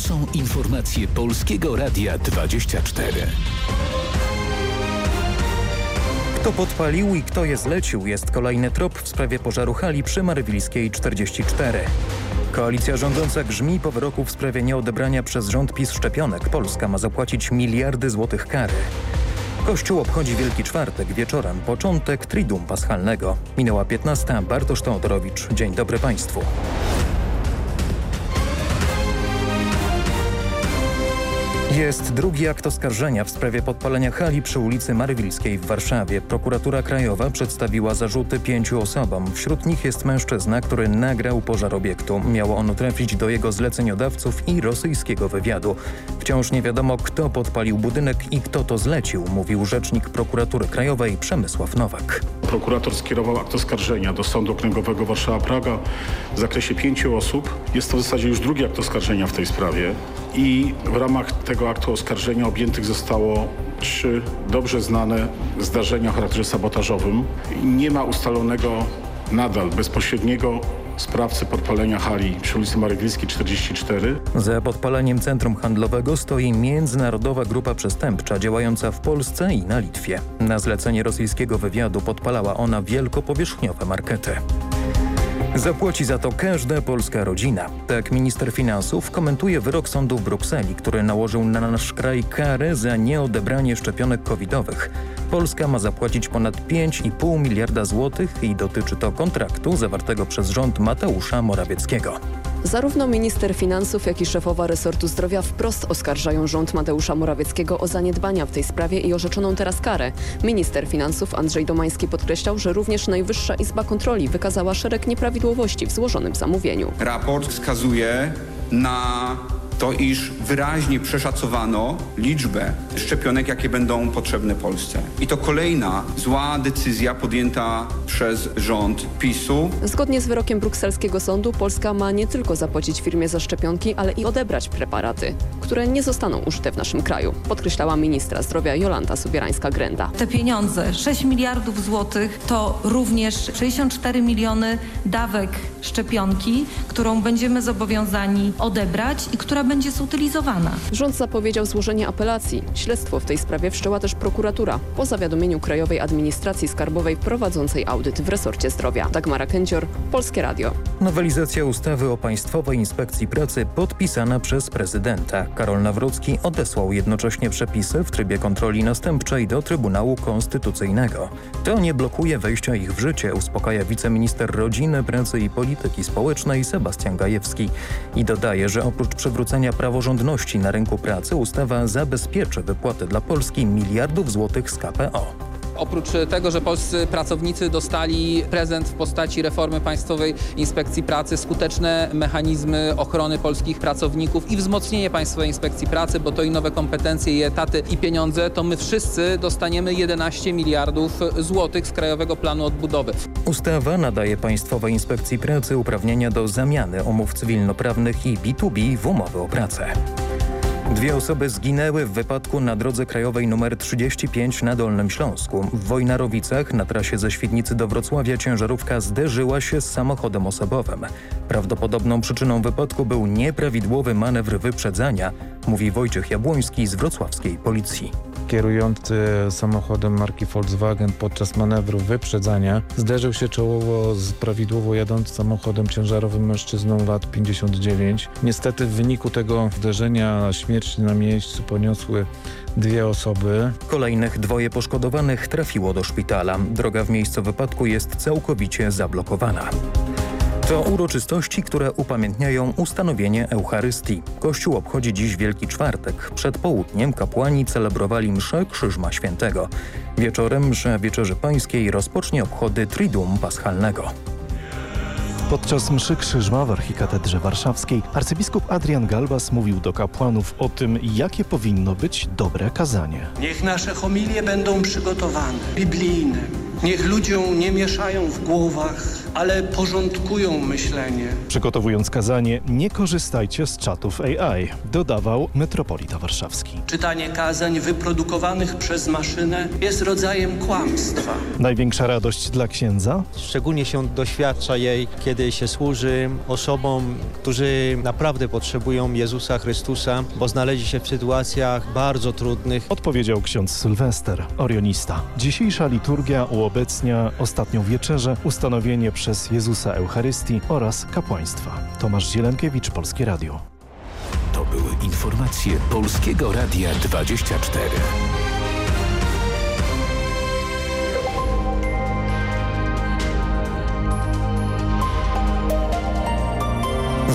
są informacje Polskiego Radia 24. Kto podpalił i kto je zlecił jest kolejny trop w sprawie pożaru hali przy Marywilskiej 44. Koalicja rządząca grzmi po wyroku w sprawie nieodebrania przez rząd PiS szczepionek. Polska ma zapłacić miliardy złotych kary. Kościół obchodzi Wielki Czwartek wieczorem, początek Triduum Paschalnego. Minęła 15. Bartosz Teodorowicz. Dzień dobry Państwu. Jest drugi akt oskarżenia w sprawie podpalenia hali przy ulicy Marywilskiej w Warszawie. Prokuratura Krajowa przedstawiła zarzuty pięciu osobom. Wśród nich jest mężczyzna, który nagrał pożar obiektu. Miało ono trafić do jego zleceniodawców i rosyjskiego wywiadu. Wciąż nie wiadomo, kto podpalił budynek i kto to zlecił, mówił rzecznik prokuratury Krajowej Przemysław Nowak. Prokurator skierował akt oskarżenia do Sądu Okręgowego Warszawa-Praga w zakresie pięciu osób. Jest to w zasadzie już drugi akt oskarżenia w tej sprawie i w ramach tego aktu oskarżenia objętych zostało trzy dobrze znane zdarzenia o charakterze sabotażowym. Nie ma ustalonego nadal bezpośredniego sprawcy podpalenia hali przy ulicy Maryglickiej 44. Za podpaleniem centrum handlowego stoi międzynarodowa grupa przestępcza działająca w Polsce i na Litwie. Na zlecenie rosyjskiego wywiadu podpalała ona wielkopowierzchniowe markety. Zapłaci za to każda polska rodzina. Tak minister finansów komentuje wyrok sądu w Brukseli, który nałożył na nasz kraj karę za nieodebranie szczepionek covidowych. Polska ma zapłacić ponad 5,5 miliarda złotych i dotyczy to kontraktu zawartego przez rząd Mateusza Morawieckiego. Zarówno minister finansów, jak i szefowa resortu zdrowia wprost oskarżają rząd Mateusza Morawieckiego o zaniedbania w tej sprawie i orzeczoną teraz karę. Minister finansów Andrzej Domański podkreślał, że również Najwyższa Izba Kontroli wykazała szereg nieprawidłowości w złożonym zamówieniu. Raport wskazuje na to, iż wyraźnie przeszacowano liczbę szczepionek, jakie będą potrzebne Polsce. I to kolejna zła decyzja podjęta przez rząd PiSu. Zgodnie z wyrokiem brukselskiego sądu Polska ma nie tylko zapłacić firmie za szczepionki, ale i odebrać preparaty, które nie zostaną użyte w naszym kraju, podkreślała ministra zdrowia Jolanta Sobierańska-Grenda. Te pieniądze, 6 miliardów złotych, to również 64 miliony dawek szczepionki, którą będziemy zobowiązani odebrać i która będzie zutylizowana. Rząd zapowiedział złożenie apelacji. Śledztwo w tej sprawie wszczęła też prokuratura po zawiadomieniu Krajowej Administracji Skarbowej prowadzącej audyt w resorcie zdrowia. Dagmara Kęcior, Polskie Radio. Nowelizacja ustawy o Państwowej Inspekcji Pracy podpisana przez prezydenta. Karol Nawrocki odesłał jednocześnie przepisy w trybie kontroli następczej do Trybunału Konstytucyjnego. To nie blokuje wejścia ich w życie, uspokaja wiceminister Rodziny, Pracy i Polityki Społecznej Sebastian Gajewski i dodaje, że oprócz przywrócenia praworządności na rynku pracy ustawa zabezpieczy wypłaty dla Polski miliardów złotych z KPO. Oprócz tego, że polscy pracownicy dostali prezent w postaci reformy Państwowej Inspekcji Pracy, skuteczne mechanizmy ochrony polskich pracowników i wzmocnienie Państwowej Inspekcji Pracy, bo to i nowe kompetencje, i etaty, i pieniądze, to my wszyscy dostaniemy 11 miliardów złotych z Krajowego Planu Odbudowy. Ustawa nadaje Państwowej Inspekcji Pracy uprawnienia do zamiany umów cywilnoprawnych i B2B w umowy o pracę. Dwie osoby zginęły w wypadku na drodze krajowej nr 35 na Dolnym Śląsku. W Wojnarowicach na trasie ze Świdnicy do Wrocławia ciężarówka zderzyła się z samochodem osobowym. Prawdopodobną przyczyną wypadku był nieprawidłowy manewr wyprzedzania, mówi Wojciech Jabłoński z wrocławskiej policji. Kierujący samochodem marki Volkswagen podczas manewru wyprzedzania zderzył się czołowo z prawidłowo jadącym samochodem ciężarowym mężczyzną lat 59. Niestety w wyniku tego zderzenia śmierć na miejscu poniosły dwie osoby. Kolejnych dwoje poszkodowanych trafiło do szpitala. Droga w miejscu wypadku jest całkowicie zablokowana. To uroczystości, które upamiętniają ustanowienie Eucharystii. Kościół obchodzi dziś Wielki Czwartek. Przed południem kapłani celebrowali mszę Krzyżma Świętego. Wieczorem msza Wieczerzy Pańskiej rozpocznie obchody Triduum Paschalnego. Podczas mszy Krzyżma w Archikatedrze Warszawskiej arcybiskup Adrian Galbas mówił do kapłanów o tym, jakie powinno być dobre kazanie. Niech nasze homilie będą przygotowane, biblijne, Niech ludziom nie mieszają w głowach, ale porządkują myślenie. Przygotowując kazanie, nie korzystajcie z czatów AI, dodawał metropolita warszawski. Czytanie kazań wyprodukowanych przez maszynę jest rodzajem kłamstwa. Największa radość dla księdza? Szczególnie się doświadcza jej, kiedy się służy osobom, którzy naprawdę potrzebują Jezusa Chrystusa, bo znaleźli się w sytuacjach bardzo trudnych. Odpowiedział ksiądz Sylwester, orionista. Dzisiejsza liturgia uobecnia ostatnią wieczerzę, ustanowienie przez Jezusa Eucharystii oraz kapłaństwa. Tomasz Zielenkiewicz, Polskie Radio. To były informacje Polskiego Radia 24.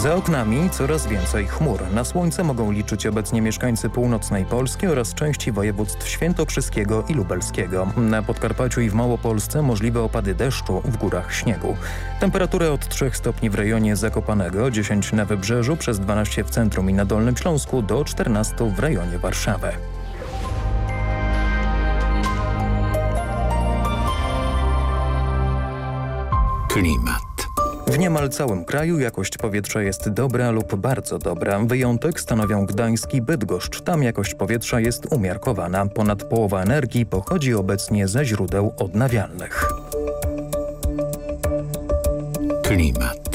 Za oknami coraz więcej chmur. Na słońce mogą liczyć obecnie mieszkańcy północnej Polski oraz części województw świętokrzyskiego i lubelskiego. Na Podkarpaciu i w Małopolsce możliwe opady deszczu, w górach śniegu. Temperaturę od 3 stopni w rejonie Zakopanego, 10 na Wybrzeżu, przez 12 w centrum i na Dolnym Śląsku, do 14 w rejonie Warszawy. Klimat. W niemal całym kraju jakość powietrza jest dobra lub bardzo dobra. Wyjątek stanowią Gdańsk i Bydgoszcz. Tam jakość powietrza jest umiarkowana. Ponad połowa energii pochodzi obecnie ze źródeł odnawialnych. Klimat.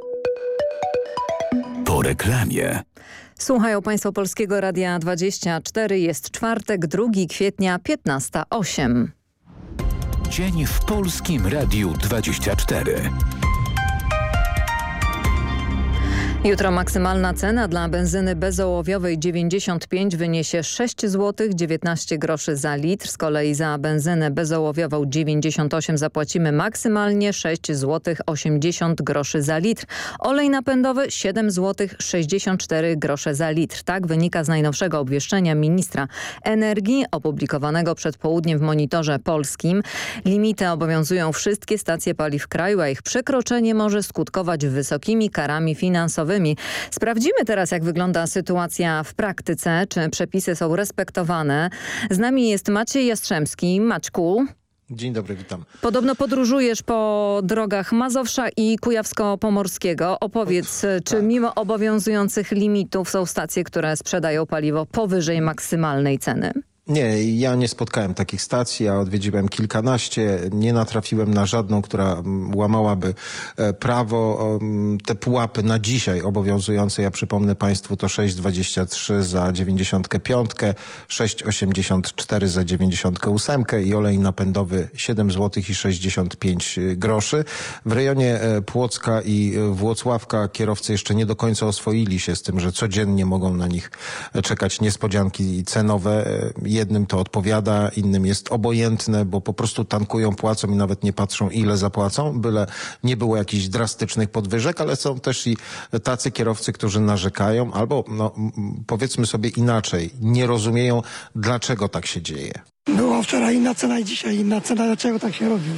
Po reklamie. Słuchają Państwo Polskiego Radia 24. Jest czwartek, 2 kwietnia, 15.08. Dzień w Polskim Radiu 24. Jutro maksymalna cena dla benzyny bezołowiowej 95 wyniesie 6 zł 19 groszy za litr. Z kolei za benzynę bezołowiową 98 zapłacimy maksymalnie 6 zł 80 groszy za litr. Olej napędowy 7 zł 64 grosze za litr. Tak wynika z najnowszego obwieszczenia ministra energii opublikowanego przed południem w monitorze polskim. Limity obowiązują wszystkie stacje paliw kraju, a ich przekroczenie może skutkować wysokimi karami finansowymi. Sprawdzimy teraz, jak wygląda sytuacja w praktyce, czy przepisy są respektowane. Z nami jest Maciej Jastrzębski. Maćku. Dzień dobry, witam. Podobno podróżujesz po drogach Mazowsza i Kujawsko-Pomorskiego. Opowiedz, czy tak. mimo obowiązujących limitów są stacje, które sprzedają paliwo powyżej maksymalnej ceny? Nie, ja nie spotkałem takich stacji, ja odwiedziłem kilkanaście, nie natrafiłem na żadną, która łamałaby prawo. Te pułapy na dzisiaj obowiązujące, ja przypomnę Państwu, to 6,23 za 95, 6,84 za 98 i olej napędowy 7 zł i 65 groszy. W rejonie Płocka i Włocławka kierowcy jeszcze nie do końca oswoili się z tym, że codziennie mogą na nich czekać niespodzianki cenowe jednym to odpowiada, innym jest obojętne, bo po prostu tankują, płacą i nawet nie patrzą ile zapłacą, byle nie było jakichś drastycznych podwyżek, ale są też i tacy kierowcy, którzy narzekają albo no, powiedzmy sobie inaczej, nie rozumieją dlaczego tak się dzieje. Była wczoraj inna cena i dzisiaj inna cena, dlaczego tak się robi?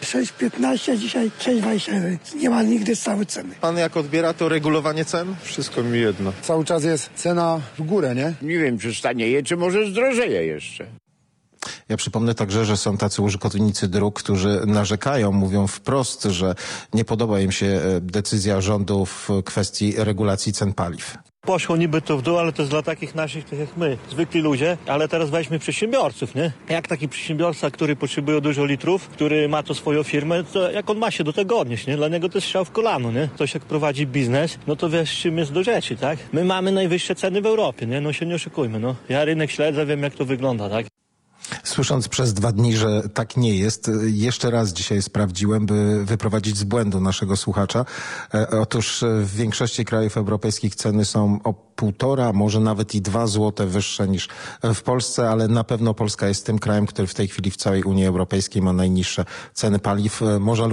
6,15, dzisiaj 6,21. Nie ma nigdy stałej ceny. Pan jak odbiera to regulowanie cen? Wszystko mi jedno. Cały czas jest cena w górę, nie? Nie wiem, czy stanieje, czy może zdrożeje jeszcze. Ja przypomnę także, że są tacy użytkownicy dróg, którzy narzekają, mówią wprost, że nie podoba im się e, decyzja rządu w kwestii regulacji cen paliw. Poszło niby to w dół, ale to jest dla takich naszych, tak jak my, zwykli ludzie. Ale teraz weźmy przedsiębiorców, nie? Jak taki przedsiębiorca, który potrzebuje dużo litrów, który ma to swoją firmę, to jak on ma się do tego odnieść, nie? Dla niego to jest strzał w kolano, nie? Ktoś jak prowadzi biznes, no to wiesz, czym jest do rzeczy, tak? My mamy najwyższe ceny w Europie, nie? No się nie oszukujmy, no. Ja rynek śledzę, wiem jak to wygląda, tak? Słysząc przez dwa dni, że tak nie jest, jeszcze raz dzisiaj sprawdziłem, by wyprowadzić z błędu naszego słuchacza. E, otóż w większości krajów europejskich ceny są o półtora, może nawet i dwa złote wyższe niż w Polsce, ale na pewno Polska jest tym krajem, który w tej chwili w całej Unii Europejskiej ma najniższe ceny paliw, e, może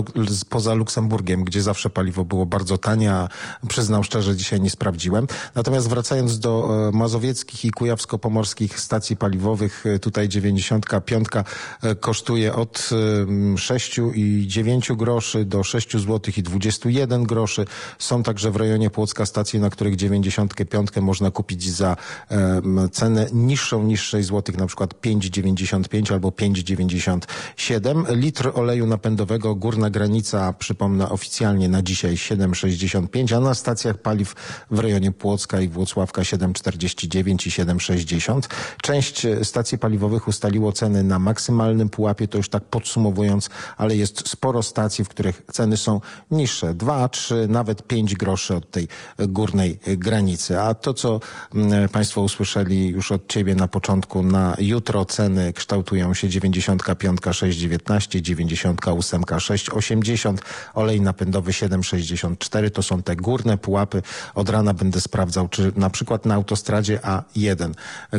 poza Luksemburgiem, gdzie zawsze paliwo było bardzo tanie, a przyznam szczerze, dzisiaj nie sprawdziłem. Natomiast wracając do e, mazowieckich i kujawsko-pomorskich stacji paliwowych, tutaj 95 kosztuje od 6 i 9 groszy do 6 zł i 21 groszy. Są także w rejonie Płocka stacje, na których 95 można kupić za cenę niższą niż 6 zł, na przykład 5,95 albo 5,97. Litr oleju napędowego, górna granica, przypomnę oficjalnie na dzisiaj 7,65, a na stacjach paliw w rejonie Płocka i Włocławka 7,49 i 7,60. Część stacji paliwowych ustaliło ceny na maksymalnym pułapie, to już tak podsumowując, ale jest sporo stacji, w których ceny są niższe, 2, 3, nawet 5 groszy od tej górnej granicy. A to, co mm, Państwo usłyszeli już od Ciebie na początku, na jutro ceny kształtują się 95 6,19, 98 6,80, olej napędowy 7,64. To są te górne pułapy. Od rana będę sprawdzał, czy na przykład na autostradzie A1,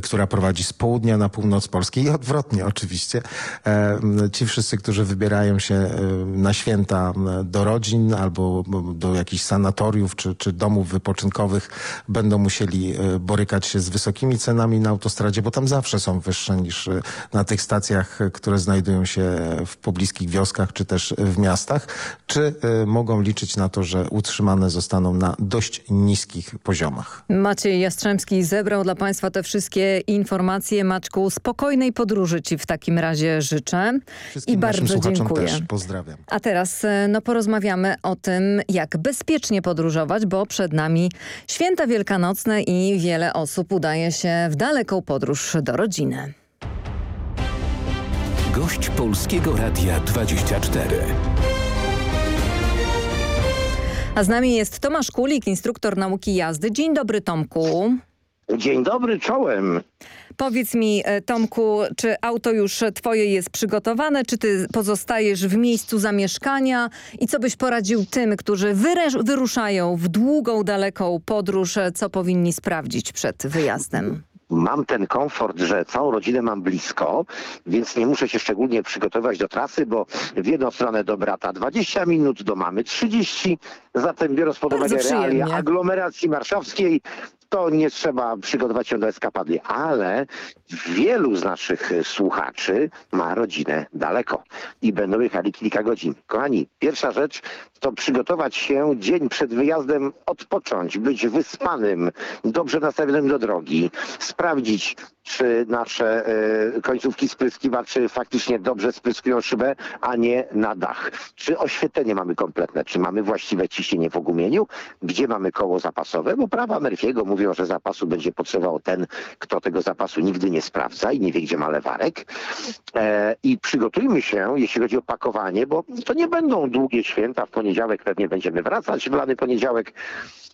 która prowadzi z południa na północ Polski i odwrotnie oczywiście, e, ci wszyscy, którzy wybierają się e, na święta do rodzin albo do jakichś sanatoriów czy, czy domów wypoczynkowych będą musieli e, borykać się z wysokimi cenami na autostradzie, bo tam zawsze są wyższe niż na tych stacjach, które znajdują się w pobliskich wioskach czy też w miastach. Czy mogą liczyć na to, że utrzymane zostaną na dość niskich poziomach? Maciej Jastrzębski zebrał dla Państwa te wszystkie informacje. Maćku, spokojnej podróży Ci w takim razie życzę. Wszystkim I bardzo dziękuję. Też pozdrawiam. A teraz no, porozmawiamy o tym, jak bezpiecznie podróżować, bo przed nami święta wielkanocne i wiele osób udaje się w daleką podróż do rodziny. Gość Polskiego Radia 24. A z nami jest Tomasz Kulik, instruktor nauki jazdy. Dzień dobry Tomku. Dzień dobry, czołem. Powiedz mi, Tomku, czy auto już twoje jest przygotowane, czy ty pozostajesz w miejscu zamieszkania? I co byś poradził tym, którzy wyruszają w długą, daleką podróż, co powinni sprawdzić przed wyjazdem? mam ten komfort, że całą rodzinę mam blisko, więc nie muszę się szczególnie przygotować do trasy, bo w jedną stronę do brata 20 minut, do mamy 30, zatem biorąc pod uwagę realia aglomeracji warszawskiej, to nie trzeba przygotować się do eskapady, ale wielu z naszych słuchaczy ma rodzinę daleko i będą jechali kilka godzin. Kochani, pierwsza rzecz to przygotować się dzień przed wyjazdem, odpocząć, być wyspanym, dobrze nastawionym do drogi, sprawdzić, czy nasze y, końcówki spryskiwaczy faktycznie dobrze spryskują szybę, a nie na dach. Czy oświetlenie mamy kompletne, czy mamy właściwe ciśnienie w ogumieniu, gdzie mamy koło zapasowe, bo prawa Murphy'ego mówią, że zapasu będzie potrzebował ten, kto tego zapasu nigdy nie sprawdza i nie wie, gdzie ma lewarek. E, I przygotujmy się, jeśli chodzi o pakowanie, bo to nie będą długie święta, w poniedziałek pewnie będziemy wracać w lany poniedziałek,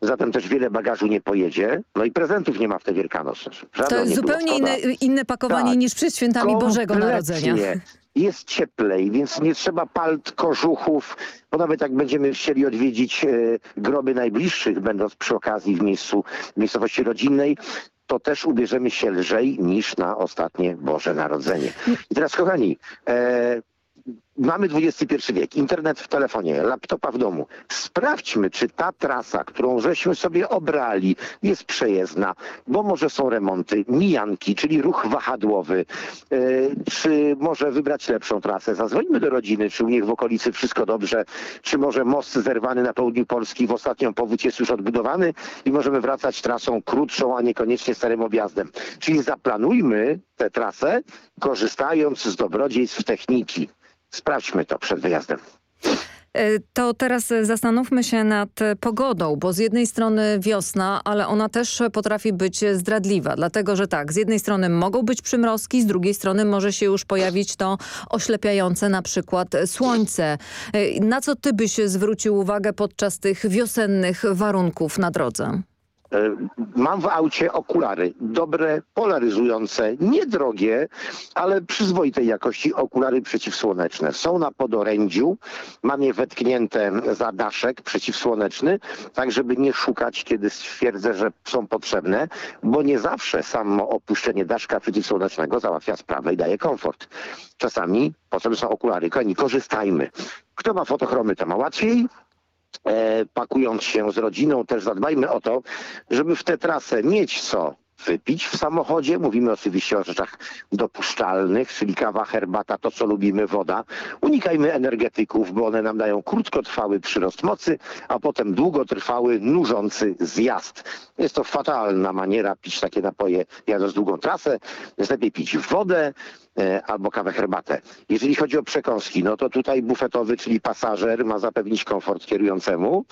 zatem też wiele bagażu nie pojedzie, no i prezentów nie ma w te Wielkanoc. To jest zupełnie inne, inne, pakowanie tak. niż przed świętami Kompletnie. Bożego Narodzenia. Jest cieplej, więc nie trzeba palt, kożuchów, bo nawet jak będziemy chcieli odwiedzić e, groby najbliższych, będąc przy okazji w miejscu w miejscowości rodzinnej, to też ubierzemy się lżej niż na ostatnie Boże Narodzenie. I teraz kochani, e, Mamy XXI wiek, internet w telefonie, laptopa w domu. Sprawdźmy, czy ta trasa, którą żeśmy sobie obrali, jest przejezdna, bo może są remonty, mijanki, czyli ruch wahadłowy, yy, czy może wybrać lepszą trasę. Zadzwońmy do rodziny, czy u nich w okolicy wszystko dobrze, czy może most zerwany na południu Polski w ostatnią powódź jest już odbudowany i możemy wracać trasą krótszą, a niekoniecznie starym objazdem. Czyli zaplanujmy tę trasę, korzystając z dobrodziejstw techniki. Sprawdźmy to przed wyjazdem. E, to teraz zastanówmy się nad pogodą, bo z jednej strony wiosna, ale ona też potrafi być zdradliwa, dlatego że tak, z jednej strony mogą być przymrozki, z drugiej strony może się już pojawić to oślepiające na przykład słońce. E, na co ty byś zwrócił uwagę podczas tych wiosennych warunków na drodze? E, mam w aucie okulary, dobre, polaryzujące, niedrogie, ale przyzwoitej jakości okulary przeciwsłoneczne. Są na podorędziu, mam je wetknięte za daszek przeciwsłoneczny, tak żeby nie szukać, kiedy stwierdzę, że są potrzebne, bo nie zawsze samo opuszczenie daszka przeciwsłonecznego załatwia sprawę i daje komfort. Czasami potrzebne są okulary. Kochani, korzystajmy. Kto ma fotochromy, to ma łatwiej, pakując się z rodziną, też zadbajmy o to, żeby w tę trasę mieć co wypić w samochodzie. Mówimy oczywiście o rzeczach dopuszczalnych, czyli kawa, herbata, to co lubimy, woda. Unikajmy energetyków, bo one nam dają krótkotrwały przyrost mocy, a potem długotrwały, nużący zjazd. Jest to fatalna maniera pić takie napoje jadąc długą trasę. Jest lepiej pić wodę, E, albo kawę, herbatę. Jeżeli chodzi o przekąski, no to tutaj bufetowy, czyli pasażer ma zapewnić komfort kierującemu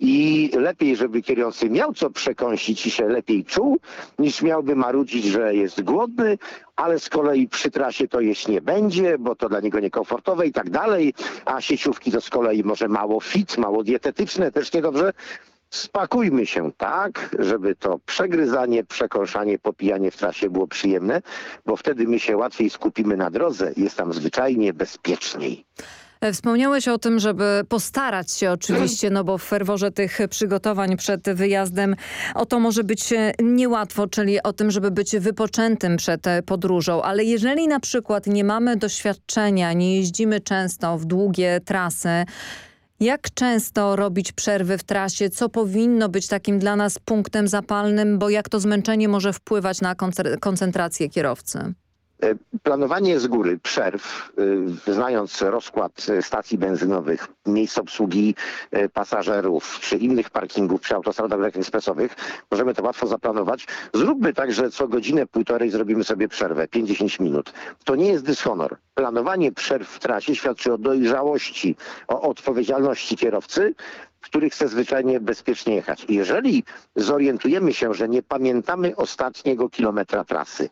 i lepiej, żeby kierujący miał co przekąsić i się lepiej czuł, niż miałby marudzić, że jest głodny, ale z kolei przy trasie to jeść nie będzie, bo to dla niego niekomfortowe i tak dalej, a sieciówki to z kolei może mało fit, mało dietetyczne, też niedobrze. Spakujmy się tak, żeby to przegryzanie, przekąszanie, popijanie w trasie było przyjemne, bo wtedy my się łatwiej skupimy na drodze. Jest tam zwyczajnie bezpieczniej. E, wspomniałeś o tym, żeby postarać się oczywiście, no bo w ferworze tych przygotowań przed wyjazdem o to może być e, niełatwo, czyli o tym, żeby być wypoczętym przed e, podróżą, ale jeżeli na przykład nie mamy doświadczenia, nie jeździmy często w długie trasy, jak często robić przerwy w trasie? Co powinno być takim dla nas punktem zapalnym? Bo jak to zmęczenie może wpływać na koncentrację kierowcy? E, planowanie z góry przerw, e, znając rozkład e, stacji benzynowych, miejsc obsługi pasażerów czy innych parkingów przy autostradach ekspresowych, możemy to łatwo zaplanować. Zróbmy tak, że co godzinę, półtorej zrobimy sobie przerwę, 50 minut. To nie jest dyshonor. Planowanie przerw w trasie świadczy o dojrzałości, o odpowiedzialności kierowcy, który chce zwyczajnie bezpiecznie jechać. Jeżeli zorientujemy się, że nie pamiętamy ostatniego kilometra trasy,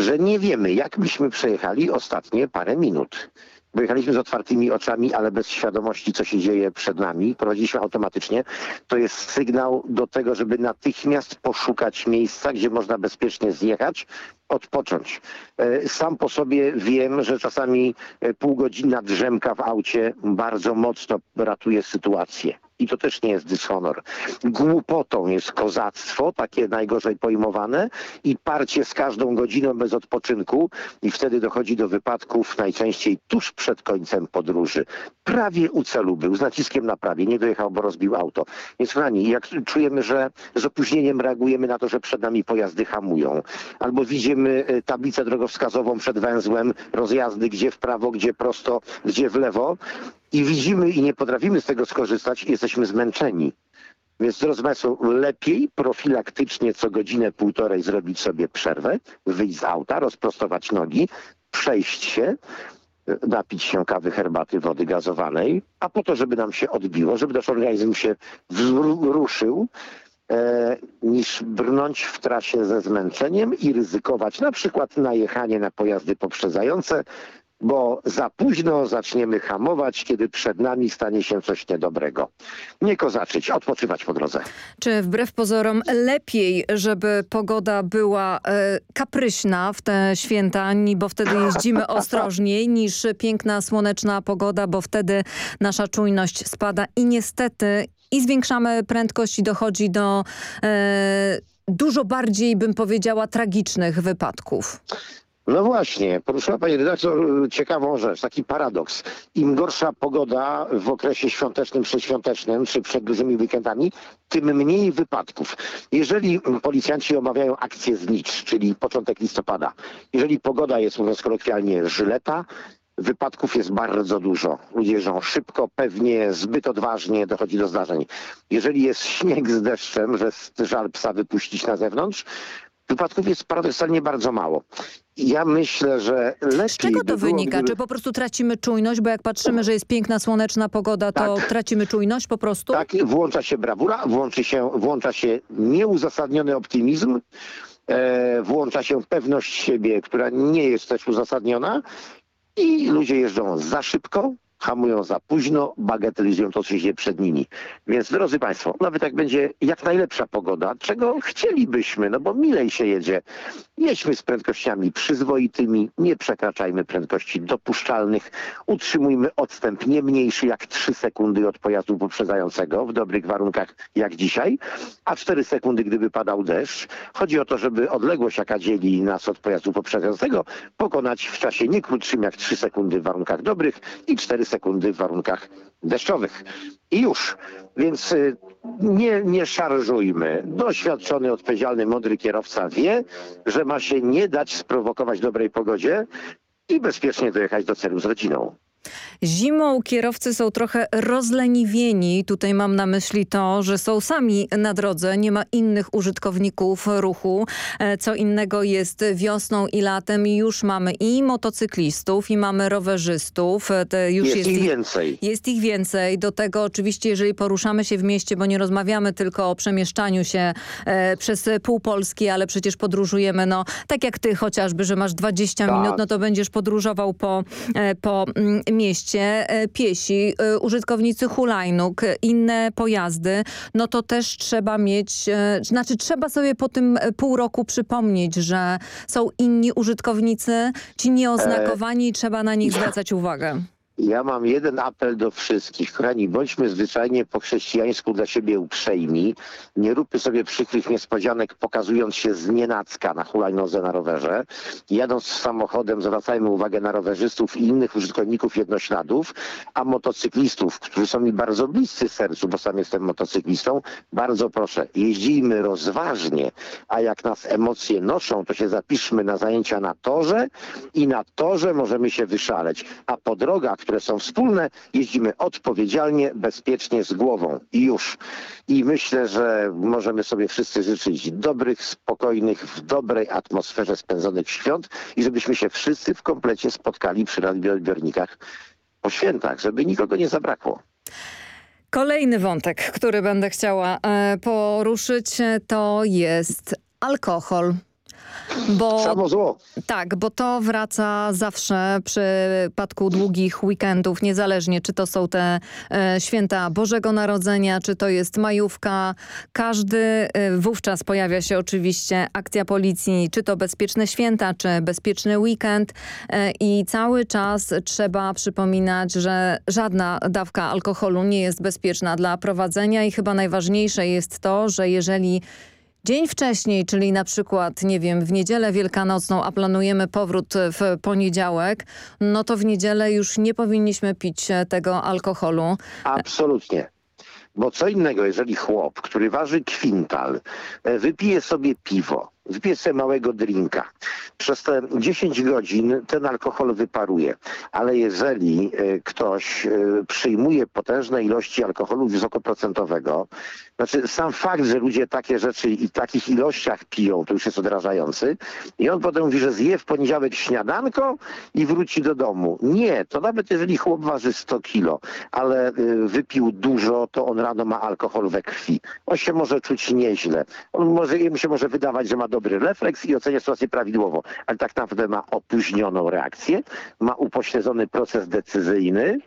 że nie wiemy, jak byśmy przejechali ostatnie parę minut. Bo z otwartymi oczami, ale bez świadomości, co się dzieje przed nami. Prowadziliśmy automatycznie. To jest sygnał do tego, żeby natychmiast poszukać miejsca, gdzie można bezpiecznie zjechać, odpocząć. E, sam po sobie wiem, że czasami e, półgodzinna drzemka w aucie bardzo mocno ratuje sytuację i to też nie jest dyshonor. Głupotą jest kozactwo, takie najgorzej pojmowane i parcie z każdą godziną bez odpoczynku i wtedy dochodzi do wypadków najczęściej tuż przed końcem podróży. Prawie u celu był, z naciskiem na prawie, nie dojechał, bo rozbił auto. Więc kochani, jak czujemy, że z opóźnieniem reagujemy na to, że przed nami pojazdy hamują, albo widzimy e, tablicę drogowskazową przed węzłem, rozjazdy gdzie w prawo, gdzie prosto, gdzie w lewo, i widzimy i nie potrafimy z tego skorzystać, jesteśmy zmęczeni. Więc z rozmysłu lepiej profilaktycznie co godzinę, półtorej zrobić sobie przerwę, wyjść z auta, rozprostować nogi, przejść się, napić się kawy, herbaty, wody gazowanej, a po to, żeby nam się odbiło, żeby nasz organizm się wzruszył, e, niż brnąć w trasie ze zmęczeniem i ryzykować na przykład najechanie na pojazdy poprzedzające, bo za późno zaczniemy hamować, kiedy przed nami stanie się coś niedobrego. Nie kozaczyć, odpoczywać po drodze. Czy wbrew pozorom lepiej, żeby pogoda była e, kapryśna w te święta, bo wtedy jeździmy ostrożniej, niż piękna, słoneczna pogoda, bo wtedy nasza czujność spada i niestety i zwiększamy prędkość i dochodzi do... E, dużo bardziej, bym powiedziała, tragicznych wypadków. No właśnie, poruszyła Pani redaktor ciekawą rzecz, taki paradoks. Im gorsza pogoda w okresie świątecznym, przedświątecznym czy przed dużymi weekendami, tym mniej wypadków. Jeżeli policjanci omawiają akcję znicz, czyli początek listopada, jeżeli pogoda jest, mówiąc kolokwialnie, żyleta, wypadków jest bardzo dużo. Ludzie jeżdżą szybko, pewnie, zbyt odważnie, dochodzi do zdarzeń. Jeżeli jest śnieg z deszczem, że żal psa wypuścić na zewnątrz, wypadków jest paradoksalnie bardzo mało. Ja myślę, że lepiej Z czego to by wynika? gdyby- Czy po prostu tracimy czujność? Bo jak patrzymy, że jest piękna, słoneczna pogoda, to tracimy czujność po prostu? Tak, włącza się brawura, włączy się, włącza się nieuzasadniony optymizm, e, włącza się pewność siebie, która nie jest też uzasadniona i ludzie jeżdżą za szybko, hamują za późno, bagatelizują to, co się dzieje przed nimi. Więc drodzy Państwo, nawet jak będzie jak najlepsza pogoda, czego chcielibyśmy, no bo milej się jedzie, jedźmy z prędkościami przyzwoitymi, nie przekraczajmy prędkości dopuszczalnych, utrzymujmy odstęp nie mniejszy jak 3 sekundy od pojazdu poprzedzającego w dobrych warunkach jak dzisiaj, a 4 sekundy, gdyby padał deszcz. Chodzi o to, żeby odległość, jaka dzieli nas od pojazdu poprzedzającego, pokonać w czasie nie krótszym jak 3 sekundy w warunkach dobrych i 4 sekundy w warunkach deszczowych. I już. Więc y, nie, nie szarżujmy. Doświadczony, odpowiedzialny, mądry kierowca wie, że ma się nie dać sprowokować dobrej pogodzie i bezpiecznie dojechać do celu z rodziną. Zimą kierowcy są trochę rozleniwieni. Tutaj mam na myśli to, że są sami na drodze, nie ma innych użytkowników ruchu. E, Co innego jest wiosną i latem i już mamy i motocyklistów, i mamy rowerzystów. E, już Jest ich więcej. Jest ich więcej. Do tego oczywiście, jeżeli poruszamy się w mieście, bo nie rozmawiamy tylko o przemieszczaniu się e, przez pół Polski, ale przecież podróżujemy, no tak jak ty chociażby, że masz 20 Tak. minut, no to będziesz podróżował po, po mm, mieście. E, Piesi, e, użytkownicy hulajnóg, inne pojazdy, no to też trzeba mieć, e, znaczy trzeba sobie po tym pół roku przypomnieć, że są inni użytkownicy, ci nieoznakowani i trzeba na nich zwracać uwagę. Ja mam jeden apel do wszystkich. Kochani, bądźmy zwyczajnie po chrześcijańsku dla siebie uprzejmi. Nie róbmy sobie przykrych niespodzianek, pokazując się z nienacka na hulajnodze na rowerze. Jadąc samochodem zwracajmy uwagę na rowerzystów i innych użytkowników jednośladów, a motocyklistów, którzy są mi bardzo bliscy sercu, bo sam jestem motocyklistą, bardzo proszę, jeździjmy rozważnie, a jak nas emocje noszą, to się zapiszmy na zajęcia na torze i na torze możemy się wyszaleć, a po drogach, które są wspólne, jeździmy odpowiedzialnie, bezpiecznie, z głową i już. I myślę, że możemy sobie wszyscy życzyć dobrych, spokojnych, w dobrej atmosferze spędzonych świąt i żebyśmy się wszyscy w komplecie spotkali przy radioodbiornikach po świętach, żeby nikogo nie zabrakło. Kolejny wątek, który będę chciała e, poruszyć, e, to jest alkohol. Bo, Samo zło. Tak, bo to wraca zawsze przy przypadku długich weekendów, niezależnie czy to są te e, święta Bożego Narodzenia, czy to jest majówka. Każdy e, wówczas pojawia się oczywiście akcja policji, czy to bezpieczne święta, czy bezpieczny weekend e, i cały czas trzeba przypominać, że żadna dawka alkoholu nie jest bezpieczna dla prowadzenia i chyba najważniejsze jest to, że jeżeli Dzień wcześniej, czyli na przykład, nie wiem, w niedzielę wielkanocną, a planujemy powrót w poniedziałek, no to w niedzielę już nie powinniśmy pić e, tego alkoholu. Absolutnie. Bo co innego, jeżeli chłop, który waży kwintal, e, wypije sobie piwo, wypije sobie małego drinka, przez te 10 godzin ten alkohol wyparuje. Ale jeżeli e, ktoś e, przyjmuje potężne ilości alkoholu wysokoprocentowego, znaczy sam fakt, że ludzie takie rzeczy i w takich ilościach piją, to już jest odrażający. I on potem mówi, że zje w poniedziałek śniadanko i wróci do domu. Nie, to nawet jeżeli chłop waży 100 kilo, ale y, wypił dużo, to on rano ma alkohol we krwi. On się może czuć nieźle. On może, jemu się może wydawać, że ma dobry refleks i ocenia sytuację prawidłowo, ale tak naprawdę ma opóźnioną reakcję, ma upośledzony proces decyzyjny,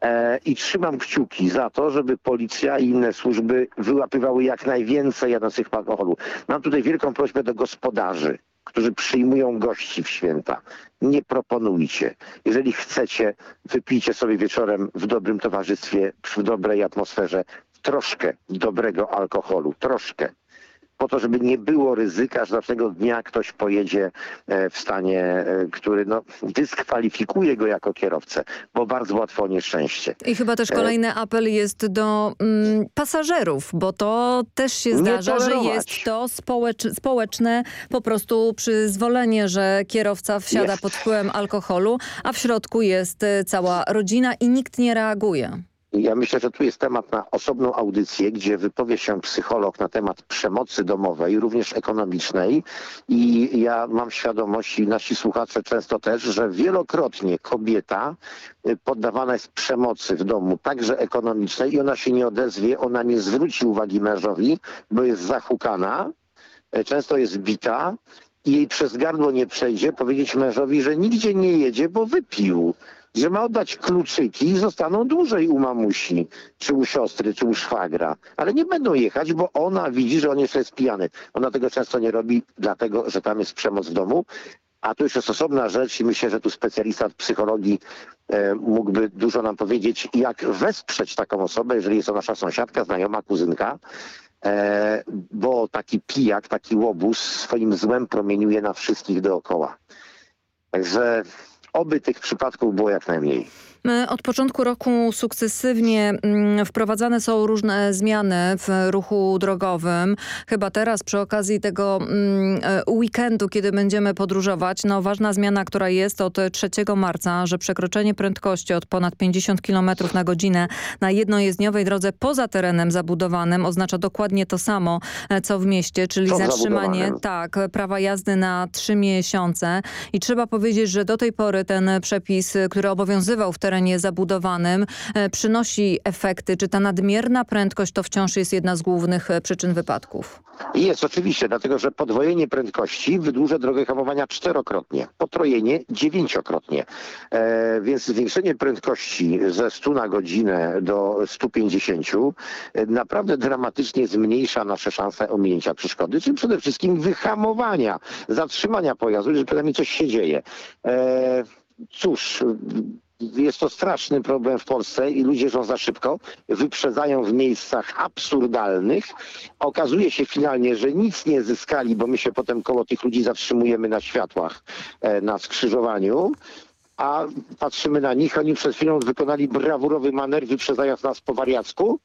E, I trzymam kciuki za to, żeby policja i inne służby wyłapywały jak najwięcej jadących po alkoholu. Mam tutaj wielką prośbę do gospodarzy, którzy przyjmują gości w święta. Nie proponujcie. Jeżeli chcecie, wypijcie sobie wieczorem w dobrym towarzystwie, w dobrej atmosferze troszkę dobrego alkoholu. Troszkę. Po to, żeby nie było ryzyka, że następnego dnia ktoś pojedzie e, w stanie, e, który no, dyskwalifikuje go jako kierowcę, bo bardzo łatwo o nieszczęście. I chyba też kolejny apel jest do mm, pasażerów, bo to też się zdarza, że jest to społecz społeczne po prostu przyzwolenie, że kierowca wsiada Jest. pod wpływem alkoholu, a w środku jest e, cała rodzina i nikt nie reaguje. Ja myślę, że tu jest temat na osobną audycję, gdzie wypowie się psycholog na temat przemocy domowej, również ekonomicznej. I ja mam świadomość i nasi słuchacze często też, że wielokrotnie kobieta y, poddawana jest przemocy w domu, także ekonomicznej i ona się nie odezwie, ona nie zwróci uwagi mężowi, bo jest zahukana, y, często jest bita i jej przez gardło nie przejdzie powiedzieć mężowi, że nigdzie nie jedzie, bo wypił że ma oddać kluczyki i zostaną dłużej u mamusi, czy u siostry, czy u szwagra. Ale nie będą jechać, bo ona widzi, że on jeszcze jest pijany. Ona tego często nie robi, dlatego że tam jest przemoc w domu. A to już jest osobna rzecz i myślę, że tu specjalista od psychologii e, mógłby dużo nam powiedzieć, jak wesprzeć taką osobę, jeżeli jest to nasza sąsiadka, znajoma, kuzynka, e, bo taki pijak, taki łobuz swoim złem promieniuje na wszystkich dookoła. Także oby tych przypadków było jak najmniej. E, Od początku roku sukcesywnie mm, wprowadzane są różne zmiany w ruchu drogowym. Chyba teraz przy okazji tego mm, e, weekendu, kiedy będziemy podróżować, no ważna zmiana, która jest od 3 marca, że przekroczenie prędkości od ponad 50 km na godzinę na jednojezdniowej drodze poza terenem zabudowanym oznacza dokładnie to samo, e, co w mieście, czyli Co zatrzymanie tak, prawa jazdy na trzy miesiące. I trzeba powiedzieć, że do tej pory ten przepis, który obowiązywał w terenie zabudowanym, e, przynosi efekty. Czy ta nadmierna prędkość to wciąż jest jedna z głównych e, przyczyn wypadków? Jest oczywiście, dlatego że podwojenie prędkości wydłuża drogę hamowania czterokrotnie, potrojenie dziewięciokrotnie. E, więc zwiększenie prędkości ze 100 na godzinę do 150 e, naprawdę dramatycznie zmniejsza nasze szanse ominięcia przeszkody, czyli przede wszystkim wyhamowania, zatrzymania pojazdu, że przynajmniej coś się dzieje. E, cóż, jest to straszny problem w Polsce i ludzie jeżdżą za szybko, wyprzedzają w miejscach absurdalnych. Okazuje się finalnie, że nic nie zyskali, bo my się potem koło tych ludzi zatrzymujemy na światłach e, na skrzyżowaniu. A patrzymy na nich, oni przed chwilą wykonali brawurowy maner, wyprzedzając nas po wariacku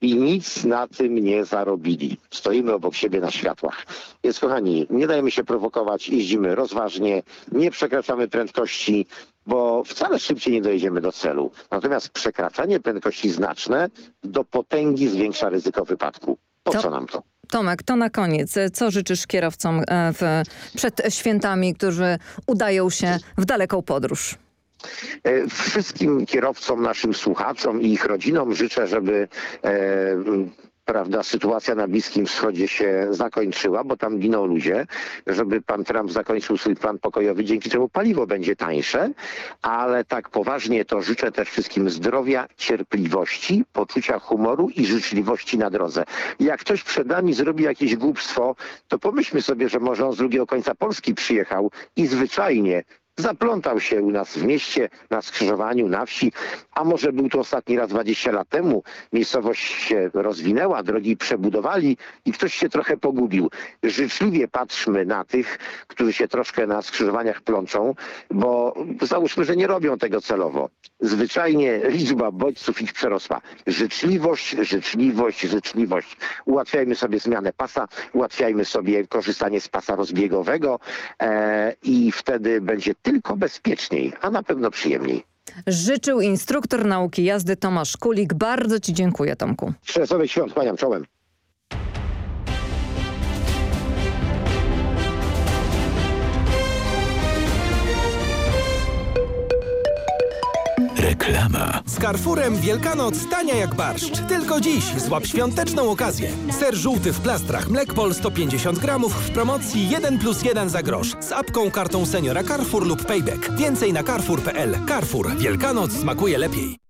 i nic na tym nie zarobili. Stoimy obok siebie na światłach. Więc kochani, nie dajemy się prowokować, jeździmy rozważnie, nie przekraczamy prędkości, bo wcale szybciej nie dojedziemy do celu. Natomiast przekraczanie prędkości znaczne do potęgi zwiększa ryzyko wypadku. Po To- co nam to? Tomek, to na koniec. Co życzysz kierowcom e, w, przed świętami, którzy udają się w daleką podróż? E, Wszystkim kierowcom, naszym słuchaczom i ich rodzinom życzę, żeby e, prawda, sytuacja na Bliskim Wschodzie się zakończyła, bo tam giną ludzie, żeby pan Trump zakończył swój plan pokojowy, dzięki czemu paliwo będzie tańsze, ale tak poważnie to życzę też wszystkim zdrowia, cierpliwości, poczucia humoru i życzliwości na drodze. Jak ktoś przed nami zrobi jakieś głupstwo, to pomyślmy sobie, że może on z drugiego końca Polski przyjechał i zwyczajnie zaplątał się u nas w mieście, na skrzyżowaniu, na wsi, a może był to ostatni raz 20 lat temu. Miejscowość się rozwinęła, drogi przebudowali i ktoś się trochę pogubił. Życzliwie patrzmy na tych, którzy się troszkę na skrzyżowaniach plączą, bo załóżmy, że nie robią tego celowo. Zwyczajnie liczba bodźców ich przerosła. Życzliwość, życzliwość, życzliwość. Ułatwiajmy sobie zmianę pasa, ułatwiajmy sobie korzystanie z pasa rozbiegowego e, i wtedy będzie bezpieczniej, a na pewno przyjemniej. Życzył instruktor nauki jazdy Tomasz Kulik. Bardzo Ci dziękuję, Tomku. Szczęśliwych świąt, kłaniam czołem. Reklama. Z Carrefourem Wielkanoc tania jak barszcz. Tylko dziś złap świąteczną okazję. Ser żółty w plastrach Mlekpol 150 gramów w promocji 1 plus 1 za grosz. Z apką, kartą seniora Carrefour lub Payback. Więcej na carrefour.pl. Carrefour. Wielkanoc smakuje lepiej.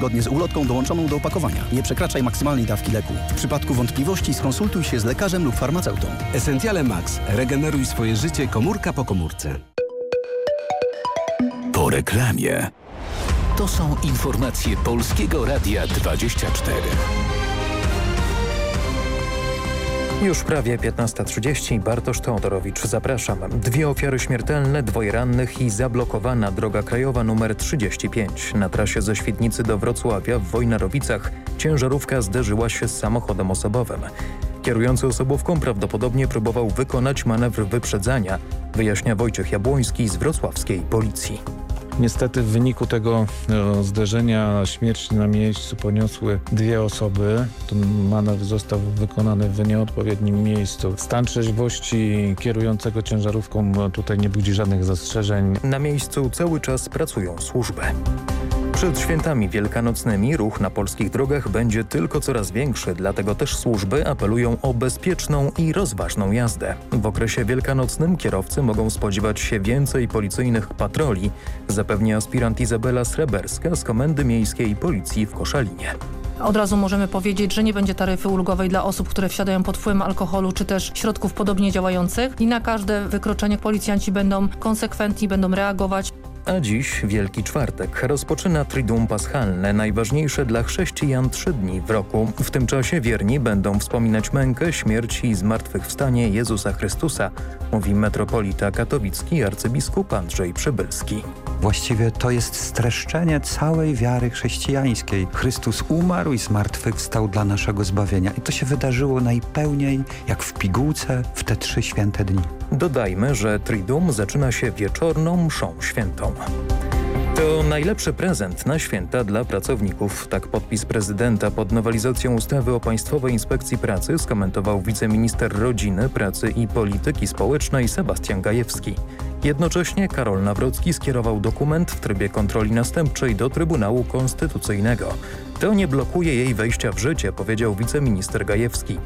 zgodnie z ulotką dołączoną do opakowania. Nie przekraczaj maksymalnej dawki leku. W przypadku wątpliwości skonsultuj się z lekarzem lub farmaceutą. Essentiale Max. Regeneruj swoje życie komórka po komórce. Po reklamie. To są informacje Polskiego Radia 24. Już prawie 15.30. Bartosz Teodorowicz, zapraszam. Dwie ofiary śmiertelne, dwoje rannych i zablokowana droga krajowa numer 35. Na trasie ze Świdnicy do Wrocławia w Wojnarowicach ciężarówka zderzyła się z samochodem osobowym. Kierujący osobówką prawdopodobnie próbował wykonać manewr wyprzedzania, wyjaśnia Wojciech Jabłoński z wrocławskiej policji. Niestety w wyniku tego e, zderzenia śmierć na miejscu poniosły dwie osoby. Ten manewr został wykonany w nieodpowiednim miejscu. Stan trzeźwości kierującego ciężarówką e, tutaj nie budzi żadnych zastrzeżeń. Na miejscu cały czas pracują służby. Przed świętami wielkanocnymi ruch na polskich drogach będzie tylko coraz większy, dlatego też służby apelują o bezpieczną i rozważną jazdę. W okresie wielkanocnym kierowcy mogą spodziewać się więcej policyjnych patroli, zapewnia aspirant Izabela Sreberska z Komendy Miejskiej Policji w Koszalinie. Od razu możemy powiedzieć, że nie będzie taryfy ulgowej dla osób, które wsiadają pod wpływem alkoholu czy też środków podobnie działających i na każde wykroczenie policjanci będą konsekwentni, będą reagować. A dziś Wielki Czwartek rozpoczyna Triduum Paschalne, najważniejsze dla chrześcijan trzy dni w roku. W tym czasie wierni będą wspominać mękę, śmierć i zmartwychwstanie Jezusa Chrystusa, mówi metropolita katowicki arcybiskup Andrzej Przybylski. Właściwie to jest streszczenie całej wiary chrześcijańskiej. Chrystus umarł i zmartwychwstał dla naszego zbawienia. I to się wydarzyło najpełniej, jak w pigułce, w te trzy święte dni. Dodajmy, że Triduum zaczyna się wieczorną mszą świętą. To najlepszy prezent na święta dla pracowników. Tak podpis prezydenta pod nowelizacją ustawy o Państwowej Inspekcji Pracy skomentował wiceminister Rodziny, Pracy i Polityki Społecznej Sebastian Gajewski. Jednocześnie Karol Nawrocki skierował dokument w trybie kontroli następczej do Trybunału Konstytucyjnego. To nie blokuje jej wejścia w życie, powiedział wiceminister Gajewski.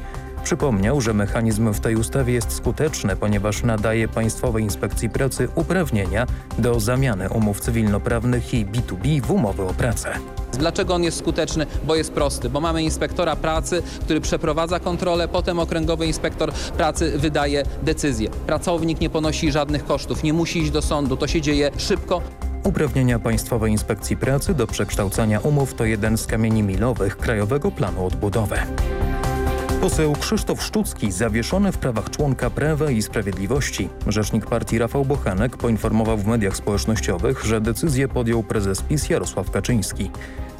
Przypomniał, że mechanizm w tej ustawie jest skuteczny, ponieważ nadaje Państwowej Inspekcji Pracy uprawnienia do zamiany umów cywilnoprawnych i B2B w umowy o pracę. Dlaczego on jest skuteczny? Bo jest prosty, bo mamy inspektora pracy, który przeprowadza kontrolę, potem okręgowy inspektor pracy wydaje decyzję. Pracownik nie ponosi żadnych kosztów, nie musi iść do sądu, to się dzieje szybko. Uprawnienia Państwowej Inspekcji Pracy do przekształcania umów to jeden z kamieni milowych Krajowego Planu Odbudowy. Poseł Krzysztof Sztucki zawieszony w prawach członka Prawa i Sprawiedliwości. Rzecznik partii Rafał Bochanek poinformował w mediach społecznościowych, że decyzję podjął prezes PiS Jarosław Kaczyński.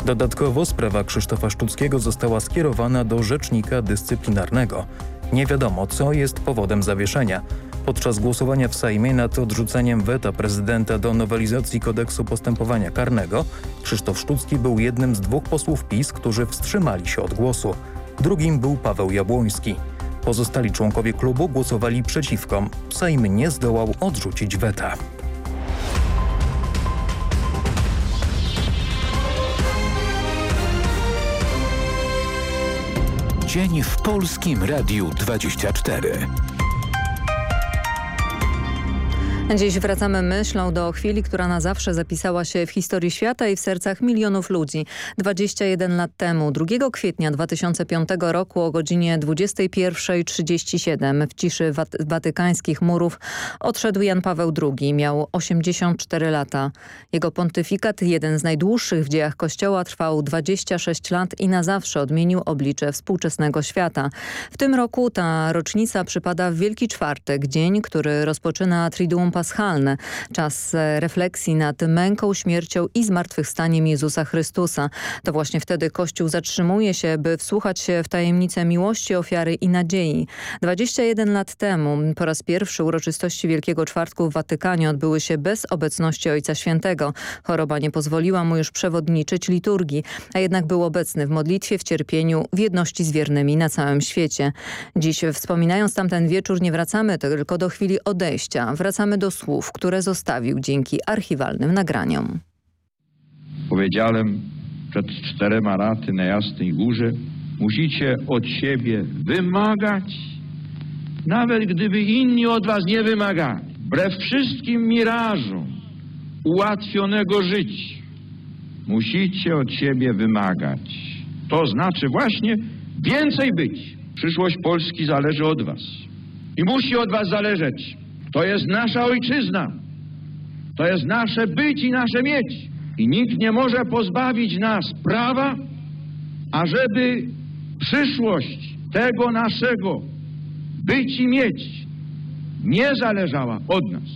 Dodatkowo sprawa Krzysztofa Sztuckiego została skierowana do rzecznika dyscyplinarnego. Nie wiadomo, co jest powodem zawieszenia. Podczas głosowania w Sejmie nad odrzuceniem weta prezydenta do nowelizacji kodeksu postępowania karnego Krzysztof Sztucki był jednym z dwóch posłów PiS, którzy wstrzymali się od głosu. Drugim był Paweł Jabłoński. Pozostali członkowie klubu głosowali przeciwko. Sejm nie zdołał odrzucić weta. Dzień w Polskim Radiu 24. Dziś wracamy myślą do chwili, która na zawsze zapisała się w historii świata i w sercach milionów ludzi. 21 lat temu, 2 kwietnia 2005 roku o godzinie 21.37 w ciszy wat watykańskich murów odszedł Jan Paweł II. Miał 84 lata. Jego pontyfikat, jeden z najdłuższych w dziejach Kościoła, trwał 26 lat i na zawsze odmienił oblicze współczesnego świata. W tym roku ta rocznica przypada w Wielki Czwartek, dzień, który rozpoczyna Triduum paschalne, czas e, refleksji nad męką, śmiercią i zmartwychwstaniem Jezusa Chrystusa. To właśnie wtedy Kościół zatrzymuje się, by wsłuchać się w tajemnicę miłości, ofiary i nadziei. 21 lat temu po raz pierwszy uroczystości Wielkiego Czwartku w Watykanie odbyły się bez obecności Ojca Świętego. Choroba nie pozwoliła mu już przewodniczyć liturgii, a jednak był obecny w modlitwie, w cierpieniu, w jedności z wiernymi na całym świecie. Dziś wspominając tamten wieczór nie wracamy tylko do chwili odejścia. Wracamy do słów, które zostawił dzięki archiwalnym nagraniom. Powiedziałem przed czterema laty na Jasnej Górze, musicie od siebie wymagać, nawet gdyby inni od was nie wymagali. Wbrew wszystkim mirażom ułatwionego życia, musicie od siebie wymagać. To znaczy właśnie więcej być. Przyszłość Polski zależy od was. I musi od was zależeć. To jest nasza ojczyzna. To jest nasze być i nasze mieć. I nikt nie może pozbawić nas prawa, ażeby przyszłość tego naszego być i mieć nie zależała od nas.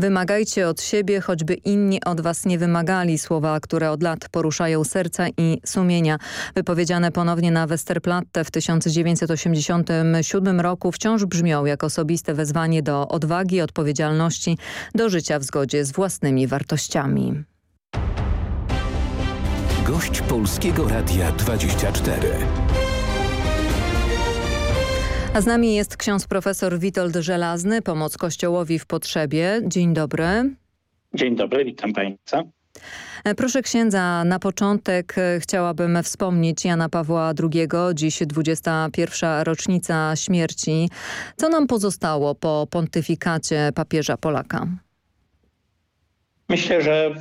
Wymagajcie od siebie, choćby inni od was nie wymagali. Słowa, które od lat poruszają serca i sumienia. Wypowiedziane ponownie na Westerplatte w 1987 roku wciąż brzmią jak osobiste wezwanie do odwagi, odpowiedzialności, do życia w zgodzie z własnymi wartościami. Gość Polskiego Radia 24. A z nami jest ksiądz profesor Witold Żelazny, pomoc Kościołowi w potrzebie. Dzień dobry. Dzień dobry, witam Państwa. E, proszę księdza, na początek e, chciałabym wspomnieć Jana Pawła II, dziś 21. rocznica śmierci. Co nam pozostało po pontyfikacie papieża Polaka? Myślę, że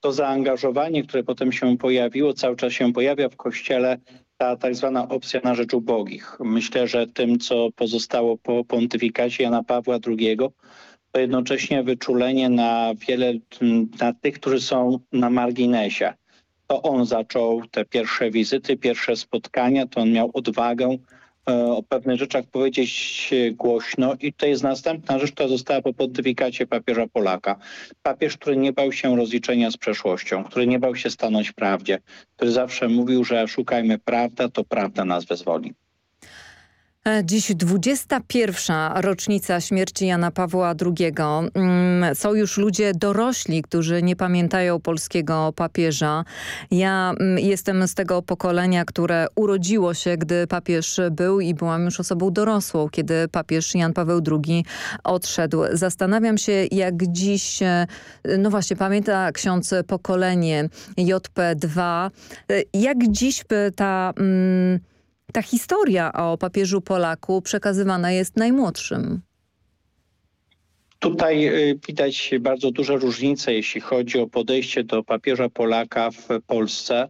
to zaangażowanie, które potem się pojawiło, cały czas się pojawia w Kościele, ta tak zwana opcja na rzecz ubogich. Myślę, że tym, co pozostało po pontyfikacie Jana Pawła II, to jednocześnie wyczulenie na wiele, na tych, którzy są na marginesie. To on zaczął te pierwsze wizyty, pierwsze spotkania, to on miał odwagę o pewnych rzeczach powiedzieć głośno i to jest następna rzecz, która została po pontyfikacie papieża Polaka. Papież, który nie bał się rozliczenia z przeszłością, który nie bał się stanąć prawdzie, który zawsze mówił, że szukajmy prawda, to prawda nas wyzwoli. E, dziś 21. rocznica śmierci Jana Pawła II. Mm, są już ludzie dorośli, którzy nie pamiętają polskiego papieża. Ja mm, jestem z tego pokolenia, które urodziło się, gdy papież był i byłam już osobą dorosłą, kiedy papież Jan Paweł II odszedł. Zastanawiam się, jak dziś, e, no właśnie, pamięta ksiądz pokolenie JP2, e, jak dziś ta... Mm, ta historia o papieżu Polaku przekazywana jest najmłodszym. Tutaj y, widać bardzo duże różnice, jeśli chodzi o podejście do papieża Polaka w Polsce.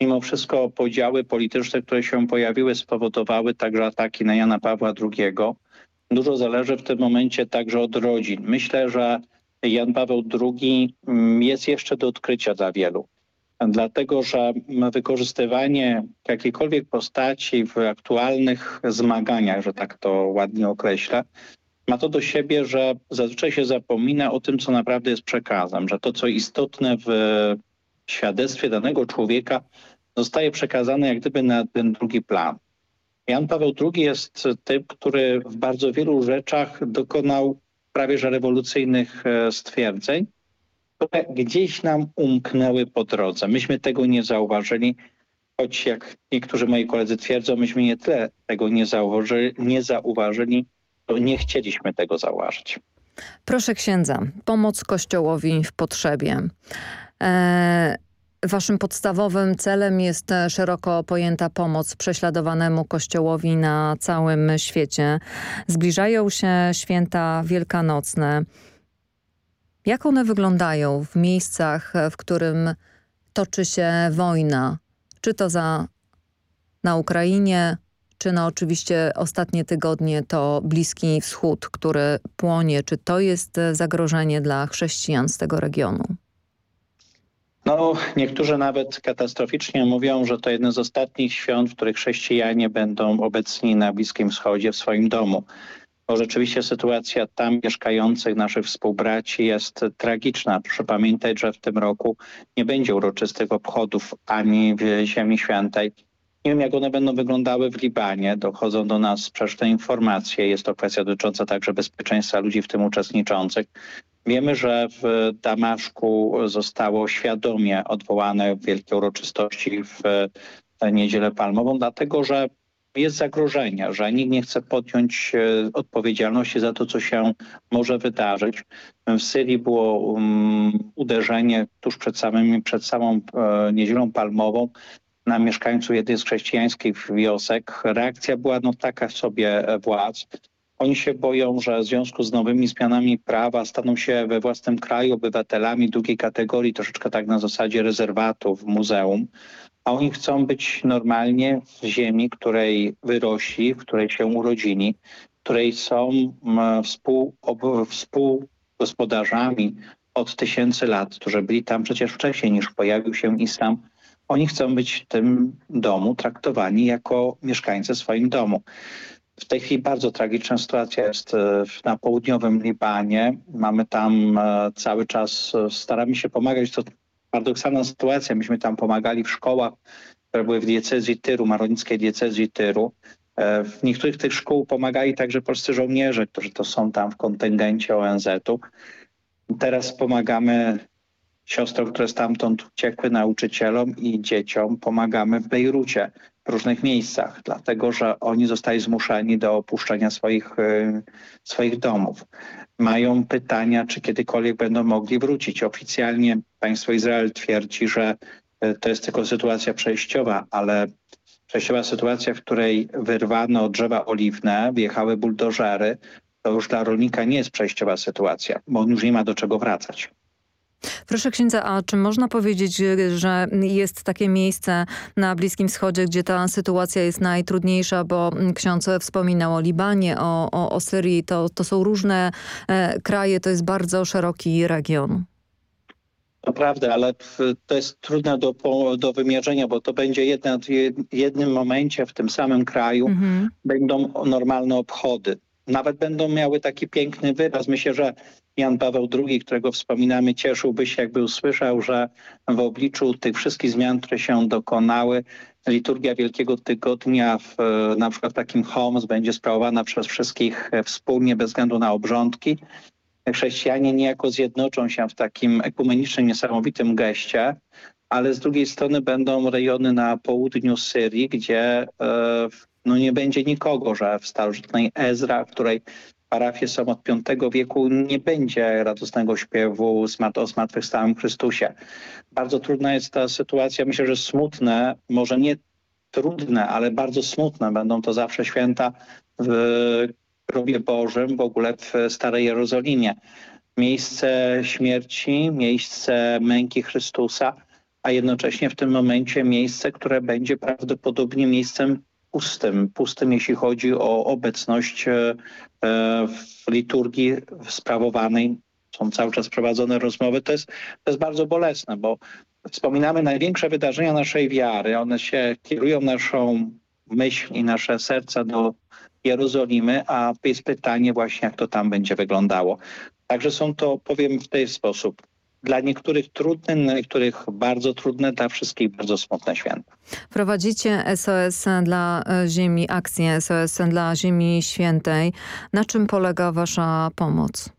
Mimo wszystko podziały polityczne, które się pojawiły, spowodowały także ataki na Jana Pawła II. Dużo zależy w tym momencie także od rodzin. Myślę, że Jan Paweł II mm, jest jeszcze do odkrycia dla wielu dlatego że wykorzystywanie jakiejkolwiek postaci w aktualnych zmaganiach, że tak to ładnie określę, ma to do siebie, że zazwyczaj się zapomina o tym, co naprawdę jest przekazem, że to, co istotne w świadectwie danego człowieka zostaje przekazane jak gdyby na ten drugi plan. Jan Paweł II jest tym, który w bardzo wielu rzeczach dokonał prawie że rewolucyjnych e, stwierdzeń, które gdzieś nam umknęły po drodze. Myśmy tego nie zauważyli, choć jak niektórzy moi koledzy twierdzą, myśmy nie tyle tego nie zauważyli, nie zauważyli to nie chcieliśmy tego zauważyć. Proszę księdza, pomoc Kościołowi w potrzebie. E, waszym podstawowym celem jest szeroko pojęta pomoc prześladowanemu Kościołowi na całym świecie. Zbliżają się święta wielkanocne. Jak one wyglądają w miejscach, w którym toczy się wojna? Czy to za, na Ukrainie, czy no oczywiście ostatnie tygodnie to Bliski Wschód, który płonie. Czy to jest zagrożenie dla chrześcijan z tego regionu? No, niektórzy nawet katastroficznie mówią, że to jedno z ostatnich świąt, w których chrześcijanie będą obecni na Bliskim Wschodzie w swoim domu. Bo rzeczywiście sytuacja tam mieszkających naszych współbraci jest tragiczna. Proszę pamiętać, że w tym roku nie będzie uroczystych obchodów ani w Ziemi Świętej. Nie wiem, jak one będą wyglądały w Libanie. Dochodzą do nas sprzeczne informacje. Jest to kwestia dotycząca także bezpieczeństwa ludzi w tym uczestniczących. Wiemy, że w Damaszku zostało świadomie odwołane wielkie uroczystości w Niedzielę Palmową, dlatego że jest zagrożenie, że nikt nie chce podjąć e, odpowiedzialności za to, co się może wydarzyć. W Syrii było um, uderzenie tuż przed, samym, przed samą e, Niedzielą Palmową na mieszkańców jednej z chrześcijańskich wiosek. Reakcja była no, taka sobie e, władz. Oni się boją, że w związku z nowymi zmianami prawa staną się we własnym kraju obywatelami drugiej kategorii, troszeczkę tak na zasadzie rezerwatu w muzeum a oni chcą być normalnie w ziemi, której wyrośli, w której się urodzili, której są współ, współgospodarzami od tysięcy lat, którzy byli tam przecież wcześniej niż pojawił się islam. Oni chcą być w tym domu traktowani jako mieszkańcy swoim domu. W tej chwili bardzo tragiczna sytuacja jest e, na południowym Libanie. Mamy tam e, cały czas, e, staramy się pomagać, paradoksalna sytuacja. Myśmy tam pomagali w szkołach, które były w diecezji Tyru, maronickiej diecezji Tyru. E, w niektórych tych szkół pomagali także polscy żołnierze, którzy to są tam w kontyngencie ONZ-u. Teraz pomagamy siostrom, które stamtąd uciekły, nauczycielom i dzieciom. Pomagamy w Bejrucie, w różnych miejscach, dlatego że oni zostali zmuszeni do opuszczenia swoich, e, swoich domów mają pytania, czy kiedykolwiek będą mogli wrócić. Oficjalnie państwo Izrael twierdzi, że e, to jest tylko sytuacja przejściowa, ale przejściowa sytuacja, w której wyrwano drzewa oliwne, wjechały buldożery, to już dla rolnika nie jest przejściowa sytuacja, bo on już nie ma do czego wracać. Proszę księdza, a czy można powiedzieć, że jest takie miejsce na Bliskim Wschodzie, gdzie ta sytuacja jest najtrudniejsza, bo ksiądz wspominał o Libanie, o, o, o Syrii, to, to są różne e, kraje, to jest bardzo szeroki region. To prawda, ale to jest trudne do, do wymierzenia, bo to będzie jedna, w jednym momencie w tym samym kraju mhm. będą normalne obchody. Nawet będą miały taki piękny wyraz. Myślę, że Jan Paweł II, którego wspominamy, cieszyłby się, jakby usłyszał, że w obliczu tych wszystkich zmian, które się dokonały, liturgia Wielkiego Tygodnia w, na przykład w takim Homs będzie sprawowana przez wszystkich wspólnie, bez względu na obrządki. Chrześcijanie niejako zjednoczą się w takim ekumenicznym, niesamowitym geście, ale z drugiej strony będą rejony na południu Syrii, gdzie e, no nie będzie nikogo, że w starożytnej Ezra, w której parafie są od V wieku, nie będzie radosnego śpiewu o zmartwychwstałym Chrystusie. Bardzo trudna jest ta sytuacja. Myślę, że smutne, może nie trudne, ale bardzo smutne będą to zawsze święta w grobie Bożym, w ogóle w Starej Jerozolimie. Miejsce śmierci, miejsce męki Chrystusa, a jednocześnie w tym momencie miejsce, które będzie prawdopodobnie miejscem pustym, pustym jeśli chodzi o obecność e, w liturgii sprawowanej. Są cały czas prowadzone rozmowy. To jest, to jest bardzo bolesne, bo wspominamy największe wydarzenia naszej wiary. One się kierują naszą myśl i nasze serca do Jerozolimy, a jest pytanie właśnie, jak to tam będzie wyglądało. Także są to, powiem w ten sposób, dla niektórych trudne, dla niektórych bardzo trudne, dla wszystkich bardzo smutne święta. Prowadzicie SOS dla e, Ziemi, akcję SOS dla Ziemi Świętej. Na czym polega wasza pomoc?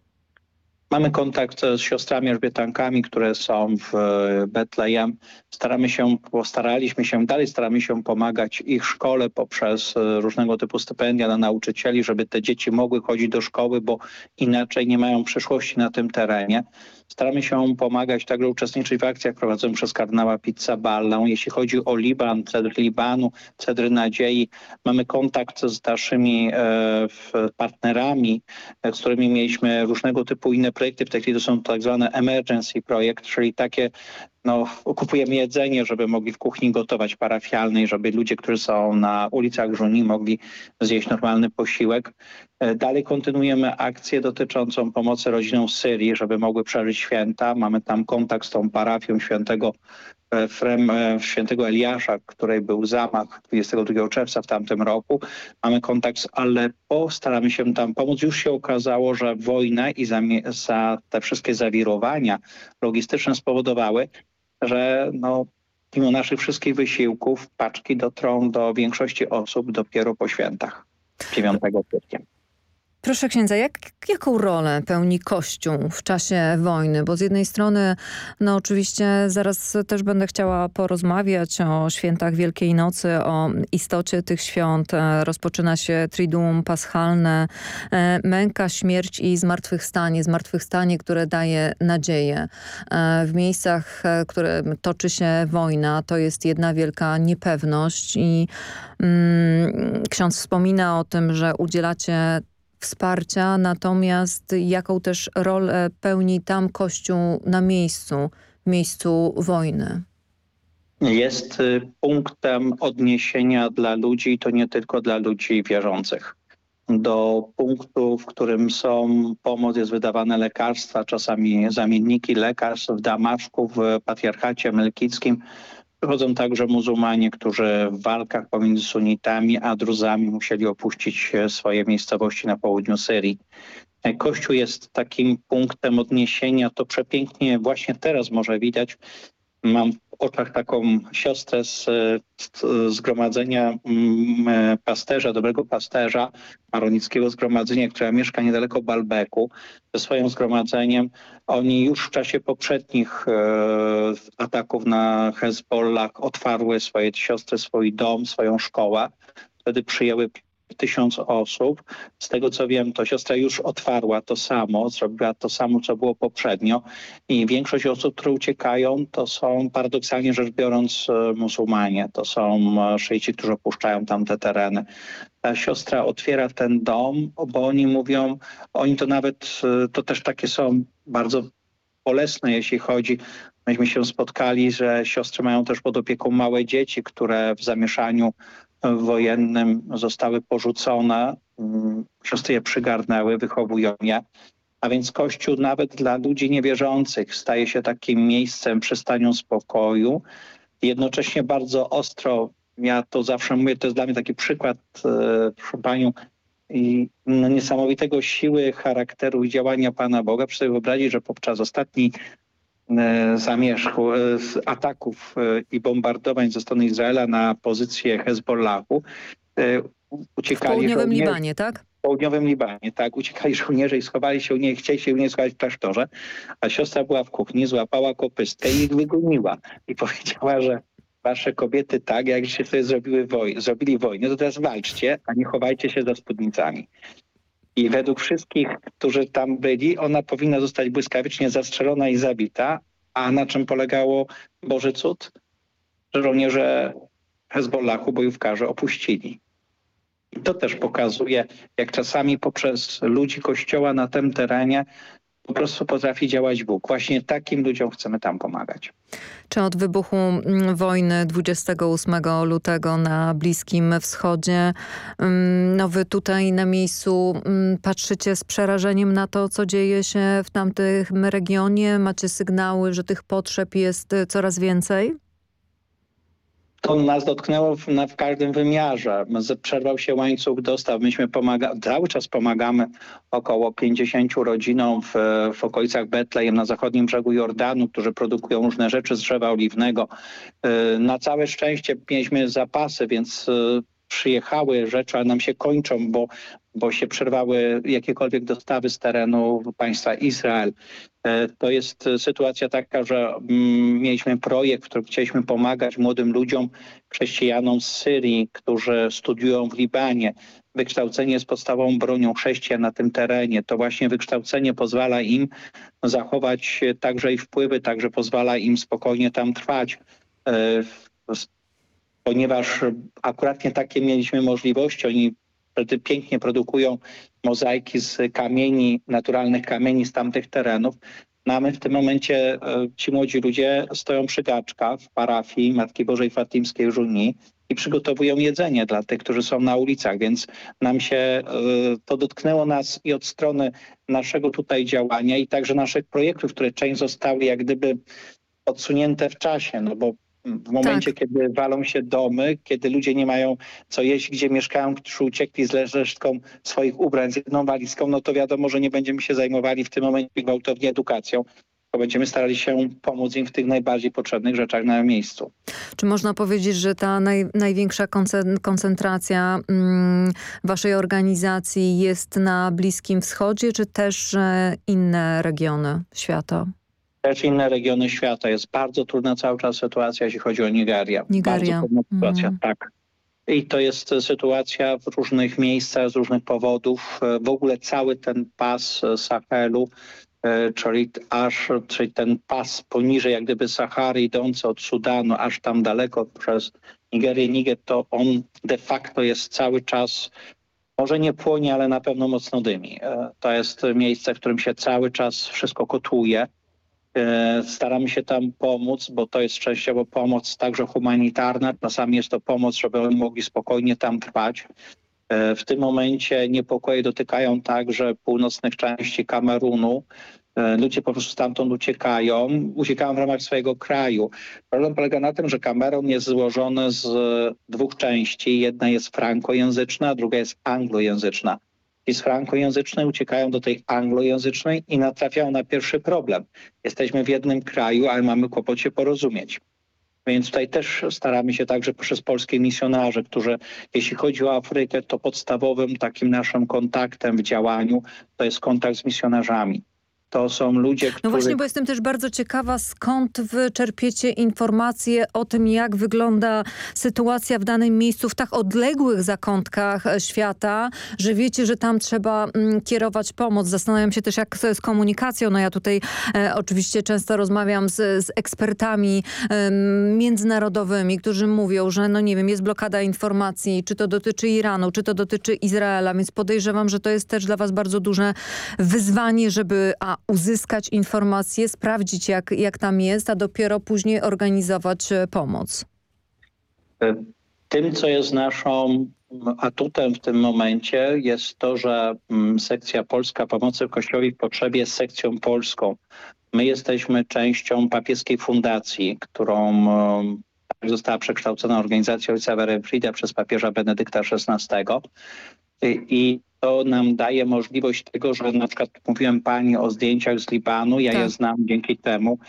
Mamy kontakt z siostrami Elżbietankami, które są w e, Betlejem. Staramy się, postaraliśmy się, dalej staramy się pomagać ich szkole poprzez e, różnego typu stypendia dla nauczycieli, żeby te dzieci mogły chodzić do szkoły, bo inaczej nie mają przyszłości na tym terenie. Staramy się pomagać, także uczestniczyć w akcjach prowadzonych przez kardynała Pizzaballę. Jeśli chodzi o Liban, Cedr Libanu, Cedry Nadziei, mamy kontakt z naszymi e, partnerami, e, z którymi mieliśmy różnego typu inne projekty. W tej chwili to są tak zwane emergency projekt, czyli takie no, kupujemy jedzenie, żeby mogli w kuchni gotować parafialnej, żeby ludzie, którzy są na ulicach Żuni mogli zjeść normalny posiłek. E, dalej kontynuujemy akcję dotyczącą pomocy rodzinom z Syrii, żeby mogły przeżyć święta. Mamy tam kontakt z tą parafią świętego frem świętego Eliasza, w której był zamach 22 czerwca w tamtym roku. Mamy kontakt z Aleppo, staramy się tam pomóc. Już się okazało, że wojna i za, za te wszystkie zawirowania logistyczne spowodowały, że no, mimo naszych wszystkich wysiłków paczki dotrą do większości osób dopiero po świętach 9 kwietnia. Proszę księdza, jak, jaką rolę pełni Kościół w czasie wojny? Bo z jednej strony, no oczywiście zaraz też będę chciała porozmawiać o świętach Wielkiej Nocy, o istocie tych świąt. E, rozpoczyna się Triduum Paschalne, e, męka, śmierć i zmartwychwstanie. Zmartwychwstanie, które daje nadzieję. E, w miejscach, w których toczy się wojna, to jest jedna wielka niepewność i mm, ksiądz wspomina o tym, że udzielacie wsparcia, natomiast jaką też rolę pełni tam Kościół na miejscu, miejscu wojny? Jest y, punktem odniesienia dla ludzi, to nie tylko dla ludzi wierzących. Do punktu, w którym są pomoc, jest wydawane lekarstwa, czasami zamienniki lekarstw w Damaszku, w patriarchacie melkickim Przychodzą także muzułmanie, którzy w walkach pomiędzy sunitami a druzami musieli opuścić e, swoje miejscowości na południu Syrii. E, Kościół jest takim punktem odniesienia, to przepięknie właśnie teraz może widać. Mam oczach taką siostrę z, z zgromadzenia mm, e, pasterza, dobrego pasterza, maronickiego zgromadzenia, która mieszka niedaleko Balbeku. Ze swoim zgromadzeniem oni już w czasie poprzednich e, ataków na Hezbollah otwarły swoje siostry, swój dom, swoją szkołę. Wtedy przyjęły tysiąc osób. Z tego co wiem, to siostra już otwarła to samo, zrobiła to samo, co było poprzednio i większość osób, które uciekają, to są paradoksalnie rzecz biorąc e, muzułmanie. To są e, szyici, którzy opuszczają tamte tereny. Ta siostra otwiera ten dom, bo oni mówią, oni to nawet, e, to też takie są bardzo bolesne, jeśli chodzi Myśmy się spotkali, że siostry mają też pod opieką małe dzieci, które w zamieszaniu wojennym zostały porzucone. Mm, siostry je przygarnęły, wychowują je. A więc Kościół nawet dla ludzi niewierzących staje się takim miejscem przystanią spokoju. Jednocześnie bardzo ostro, ja to zawsze mówię, to jest dla mnie taki przykład, e, proszę Panią, i no, niesamowitego siły charakteru i działania Pana Boga. Proszę sobie wyobrazić, że podczas ostatniej zamierzchu, e, z ataków e, i bombardowań ze strony Izraela na pozycję Hezbollahu uciekali... W południowym Libanie, tak? W południowym Libanie, tak. Uciekali żołnierze i schowali się u niej, chcieli się u niej schować w klasztorze, a siostra była w kuchni, złapała kopystkę i ich wygoniła. I powiedziała, że wasze kobiety tak, jak się sobie zrobiły woj zrobili wojnę, to teraz walczcie, a nie chowajcie się za spódnicami. I według wszystkich, którzy tam byli, ona powinna zostać błyskawicznie zastrzelona i zabita. A na czym polegało Boży Cud? Że żołnierze Hezbollahu, bojówkarze opuścili. I to też pokazuje, jak czasami poprzez ludzi Kościoła na tym terenie po prostu potrafi działać Bóg. Właśnie takim ludziom chcemy tam pomagać. Czy od wybuchu mm, wojny 28 lutego na Bliskim Wschodzie mm, no wy tutaj na miejscu mm, patrzycie z przerażeniem na to, co dzieje się w tamtym regionie? Macie sygnały, że tych potrzeb jest coraz więcej? To nas dotknęło w, na, w każdym wymiarze. Przerwał się łańcuch dostaw. Myśmy pomaga cały czas pomagamy około 50 rodzinom w, w okolicach Betlejem na zachodnim brzegu Jordanu, którzy produkują różne rzeczy z drzewa oliwnego. Y, na całe szczęście mieliśmy zapasy, więc y, przyjechały rzeczy, a nam się kończą, bo, bo się przerwały jakiekolwiek dostawy z terenu państwa Izrael. E, to jest sytuacja taka, że mm, mieliśmy projekt, w którym chcieliśmy pomagać młodym ludziom, chrześcijanom z Syrii, którzy studiują w Libanie. Wykształcenie jest podstawową bronią chrześcijan na tym terenie. To właśnie wykształcenie pozwala im zachować także i wpływy, także pozwala im spokojnie tam trwać e, ponieważ akuratnie takie mieliśmy możliwości. Oni wtedy pięknie produkują mozaiki z kamieni, naturalnych kamieni z tamtych terenów. Mamy w tym momencie, e, ci młodzi ludzie stoją przy gaczkach w parafii Matki Bożej Fatimskiej w Żuni i przygotowują jedzenie dla tych, którzy są na ulicach, więc nam się e, to dotknęło nas i od strony naszego tutaj działania i także naszych projektów, które część zostały jak gdyby odsunięte w czasie, no bo w momencie, tak. kiedy walą się domy, kiedy ludzie nie mają co jeść, gdzie mieszkają, którzy uciekli z resztką swoich ubrań, z jedną walizką, no to wiadomo, że nie będziemy się zajmowali w tym momencie gwałtownie edukacją, to będziemy starali się pomóc im w tych najbardziej potrzebnych rzeczach na miejscu. Czy można powiedzieć, że ta naj, największa koncentracja mm, waszej organizacji jest na Bliskim Wschodzie, czy też e, inne regiony świata? Też inne regiony świata. Jest bardzo trudna cały czas sytuacja, jeśli chodzi o Nigerię. Nigeria. Bardzo trudna sytuacja, mm. tak. I to jest sytuacja w różnych miejscach, z różnych powodów. W ogóle cały ten pas Sahelu E, czyli aż czyli ten pas poniżej jak gdyby Sahary idący od Sudanu aż tam daleko przez Nigerię, Niger, to on de facto jest cały czas może nie płonie, ale na pewno mocno dymi. E, to jest miejsce, w którym się cały czas wszystko kotuje. E, staramy się tam pomóc, bo to jest częściowo pomoc także humanitarna. Czasami jest to pomoc, żeby oni mogli spokojnie tam trwać. E, w tym momencie niepokoje dotykają także północnych części Kamerunu. E, ludzie po prostu stamtąd uciekają, uciekają w ramach swojego kraju. Problem polega na tym, że Kamerun jest złożony z dwóch części. Jedna jest frankojęzyczna, druga jest anglojęzyczna. I z frankojęzycznej uciekają do tej anglojęzycznej i natrafiają na pierwszy problem. Jesteśmy w jednym kraju, ale mamy kłopot się porozumieć. Więc tutaj też staramy się także przez polskie misjonarze, którzy jeśli chodzi o Afrykę, to podstawowym takim naszym kontaktem w działaniu to jest kontakt z misjonarzami. To są ludzie, którzy... No właśnie, bo jestem też bardzo ciekawa, skąd wy czerpiecie informacje o tym, jak wygląda sytuacja w danym miejscu, w tak odległych zakątkach świata, że wiecie, że tam trzeba mm, kierować pomoc. Zastanawiam się też, jak to jest komunikacją. No ja tutaj e, oczywiście często rozmawiam z, z ekspertami e, międzynarodowymi, którzy mówią, że no nie wiem, jest blokada informacji, czy to dotyczy Iranu, czy to dotyczy Izraela, więc podejrzewam, że to jest też dla was bardzo duże wyzwanie, żeby a uzyskać informacje, sprawdzić jak, jak tam jest, a dopiero później organizować e, pomoc? E, tym, co jest naszą atutem w tym momencie jest to, że mm, sekcja polska pomocy Kościołowi w potrzebie jest sekcją polską. My jesteśmy częścią papieskiej fundacji, którą e, została przekształcona organizacja ojca Werenfrida przez papieża Benedykta XVI. I to nam daje możliwość tego, że na przykład mówiłem pani o zdjęciach z Libanu, ja tak. je znam dzięki temu,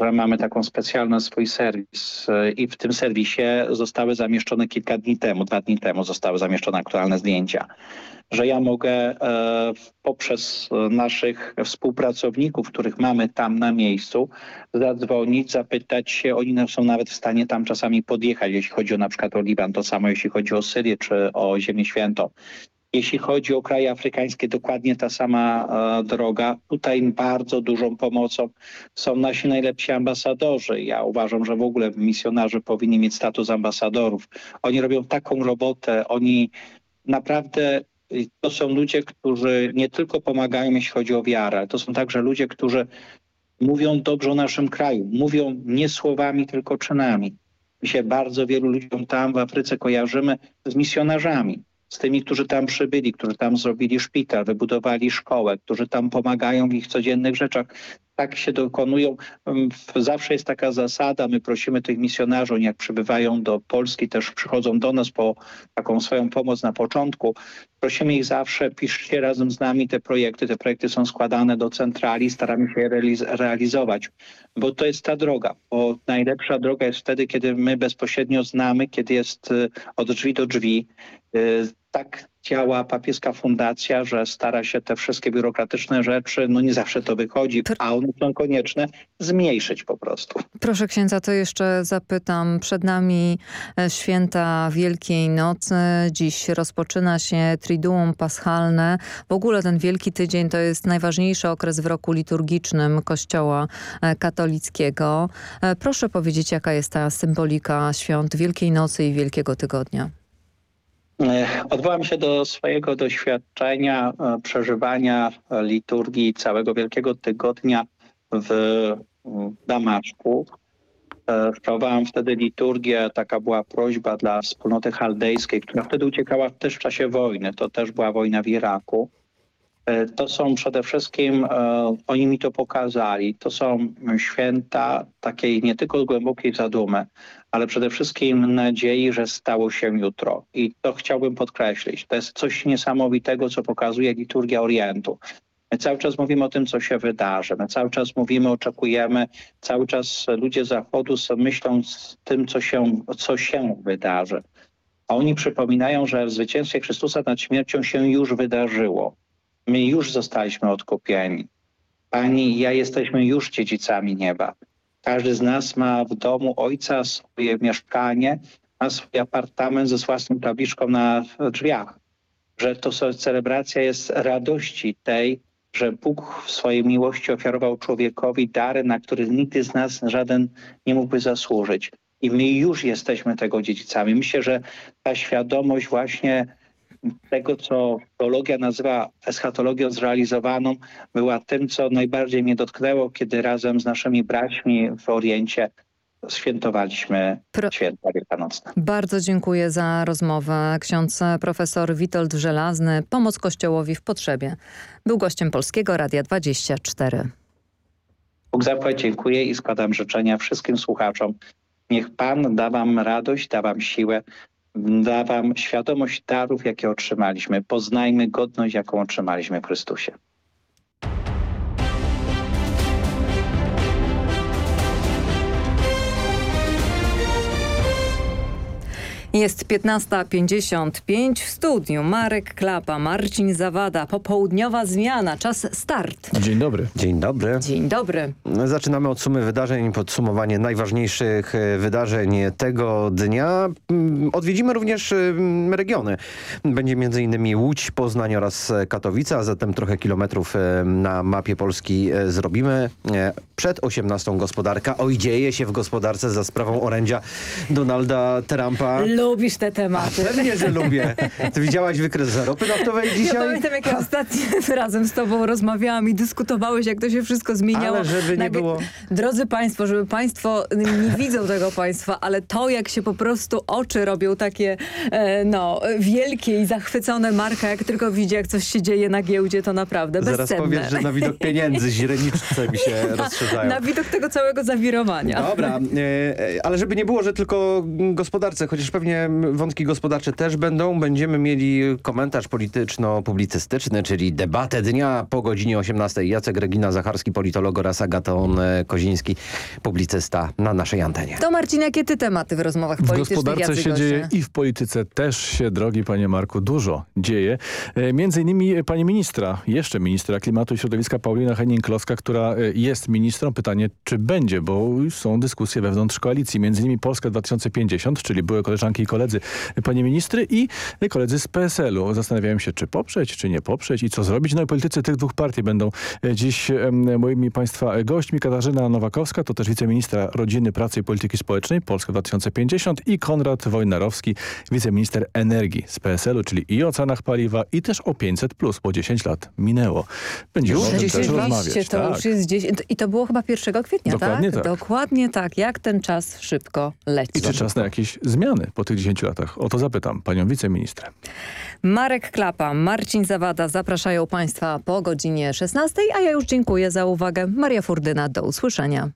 że mamy taką specjalny swój serwis i w tym serwisie zostały zamieszczone kilka dni temu, dwa dni temu zostały zamieszczone aktualne zdjęcia że ja mogę e, poprzez naszych współpracowników, których mamy tam na miejscu, zadzwonić, zapytać się, oni są nawet w stanie tam czasami podjechać, jeśli chodzi o na przykład o Liban, to samo jeśli chodzi o Syrię czy o Ziemię Świętą. Jeśli chodzi o kraje afrykańskie, dokładnie ta sama e, droga. Tutaj bardzo dużą pomocą są nasi najlepsi ambasadorzy. Ja uważam, że w ogóle misjonarze powinni mieć status ambasadorów. Oni robią taką robotę, oni naprawdę to są ludzie, którzy nie tylko pomagają, jeśli chodzi o wiarę, to są także ludzie, którzy mówią dobrze o naszym kraju. Mówią nie słowami, tylko czynami. My się bardzo wielu ludziom tam w Afryce kojarzymy z misjonarzami z tymi, którzy tam przybyli, którzy tam zrobili szpital, wybudowali szkołę, którzy tam pomagają w ich codziennych rzeczach. Tak się dokonują. Zawsze jest taka zasada, my prosimy tych misjonarzy, oni jak przybywają do Polski, też przychodzą do nas po taką swoją pomoc na początku. Prosimy ich zawsze, piszcie razem z nami te projekty. Te projekty są składane do centrali, staramy się je realizować, bo to jest ta droga. Bo najlepsza droga jest wtedy, kiedy my bezpośrednio znamy, kiedy jest y, od drzwi do drzwi, Y, tak działa papieska fundacja, że stara się te wszystkie biurokratyczne rzeczy, no nie zawsze to wychodzi, a one są konieczne, zmniejszyć po prostu. Proszę księdza, to jeszcze zapytam. Przed nami e, święta Wielkiej Nocy. Dziś rozpoczyna się Triduum Paschalne. W ogóle ten Wielki Tydzień to jest najważniejszy okres w roku liturgicznym Kościoła e, katolickiego. E, proszę powiedzieć, jaka jest ta symbolika świąt Wielkiej Nocy i Wielkiego Tygodnia. E, odwołam się do swojego doświadczenia e, przeżywania liturgii całego Wielkiego Tygodnia w Damaszku. E, sprawowałem wtedy liturgię, taka była prośba dla wspólnoty chaldejskiej, która wtedy uciekała też w czasie wojny. To też była wojna w Iraku. E, to są przede wszystkim, e, oni mi to pokazali, to są święta takiej nie tylko głębokiej zadumy, ale przede wszystkim nadziei, że stało się jutro. I to chciałbym podkreślić. To jest coś niesamowitego, co pokazuje liturgia Orientu. My cały czas mówimy o tym, co się wydarzy. My cały czas mówimy, oczekujemy. Cały czas ludzie Zachodu myślą z tym, co się, co się wydarzy. A oni przypominają, że zwycięstwie Chrystusa nad śmiercią się już wydarzyło. My już zostaliśmy odkupieni. Pani i ja jesteśmy już dziedzicami nieba. Każdy z nas ma w domu ojca swoje mieszkanie, ma swój apartament ze własną tabliczką na drzwiach. Że to celebracja jest radości tej, że Bóg w swojej miłości ofiarował człowiekowi dary, na które nigdy z nas żaden nie mógłby zasłużyć. I my już jesteśmy tego dziedzicami. Myślę, że ta świadomość właśnie tego, co teologia nazywa eschatologią zrealizowaną, była tym, co najbardziej mnie dotknęło, kiedy razem z naszymi braćmi w Oriencie świętowaliśmy Pro... święta wielkanocne. Bardzo dziękuję za rozmowę. Ksiądz profesor Witold Żelazny, Pomoc Kościołowi w Potrzebie. Był gościem Polskiego Radia 24. Bóg zapłać dziękuję i składam życzenia wszystkim słuchaczom. Niech Pan da wam radość, da wam siłę, da wam świadomość darów, jakie otrzymaliśmy. Poznajmy godność, jaką otrzymaliśmy w Chrystusie. Jest 15.55 w studiu. Marek Klapa, Marcin Zawada. Popołudniowa zmiana. Czas start. Dzień dobry. Dzień dobry. Dzień dobry. Zaczynamy od sumy wydarzeń, podsumowanie najważniejszych e, wydarzeń tego dnia. Mm, odwiedzimy również mm, regiony. Będzie m.in. Łódź, Poznań oraz Katowice, a zatem trochę kilometrów e, na mapie Polski e, zrobimy. Przed 18 gospodarka. Oj, dzieje się w gospodarce za sprawą orędzia Donalda Trumpa lubisz te tematy. A pewnie, że lubię. Ty widziałaś wykres ropy naftowej dzisiaj? Ja pamiętam, jak ja ostatnio razem z tobą rozmawiałam i dyskutowałeś, jak to się wszystko zmieniało. Ale żeby nie było... Drodzy państwo, żeby państwo nie widzą tego państwa, ale to, jak się po prostu oczy robią takie e, no, wielkie i zachwycone Marka, jak tylko widzi, jak coś się dzieje na giełdzie, to naprawdę bezcenne. Zaraz powiesz, że na widok pieniędzy źreniczce mi się na, rozszerzają. Na widok tego całego zawirowania. Dobra, e, ale żeby nie było, że tylko gospodarce, chociaż pewnie wątki gospodarcze też będą. Będziemy mieli komentarz polityczno-publicystyczny, czyli debatę dnia po godzinie 18. Jacek Regina Zacharski, politolog oraz Agaton Koziński, publicysta na naszej antenie. To Marcin, jakie ty tematy w rozmowach politycznych? W gospodarce się dzieje i w polityce też się, drogi panie Marku, dużo dzieje. E, między innymi pani ministra, jeszcze ministra klimatu i środowiska Paulina Henning-Kloska, która e, jest ministrą. Pytanie, czy będzie, bo są dyskusje wewnątrz koalicji. Między innymi Polska 2050, czyli były koleżanki i koledzy panie ministry i koledzy z PSL-u. Zastanawiają się, czy poprzeć, czy nie poprzeć i co zrobić. No i politycy tych dwóch partii będą e, dziś moimi państwa gośćmi. Katarzyna Nowakowska to też wiceministra Rodziny, Pracy i Polityki Społecznej Polska 2050 i Konrad Wojnarowski, wiceminister energii z PSL-u, czyli i o cenach paliwa i też o 500 plus, bo 10 lat minęło. Będziemy o tym też rozmawiać. To tak. już jest 10, I to było chyba 1 kwietnia, Dokładnie tak? tak? Dokładnie tak. Jak ten czas szybko leci. I czy czas na jakieś zmiany tych 10 latach? O to zapytam panią wiceministrę. Marek Klapa, Marcin Zawada zapraszają państwa po godzinie 16, a ja już dziękuję za uwagę. Maria Furdyna, do usłyszenia.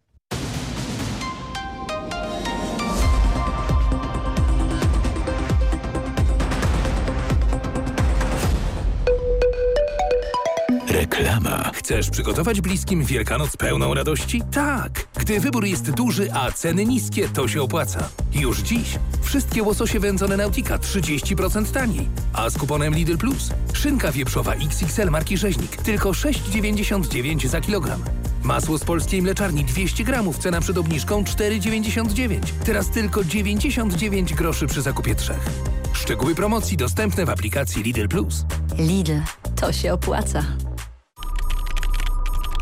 Reklama. Chcesz przygotować bliskim Wielkanoc pełną radości? Tak! Gdy wybór jest duży, a ceny niskie, to się opłaca. Już dziś wszystkie łososie wędzone Nautika 30% taniej. A z kuponem Lidl Plus szynka wieprzowa XXL marki Rzeźnik tylko 6,99 za kilogram. Masło z polskiej mleczarni 200 gramów, cena przed obniżką 4,99. Teraz tylko 99 groszy przy zakupie trzech. Szczegóły promocji dostępne w aplikacji Lidl Plus. Lidl, to się opłaca.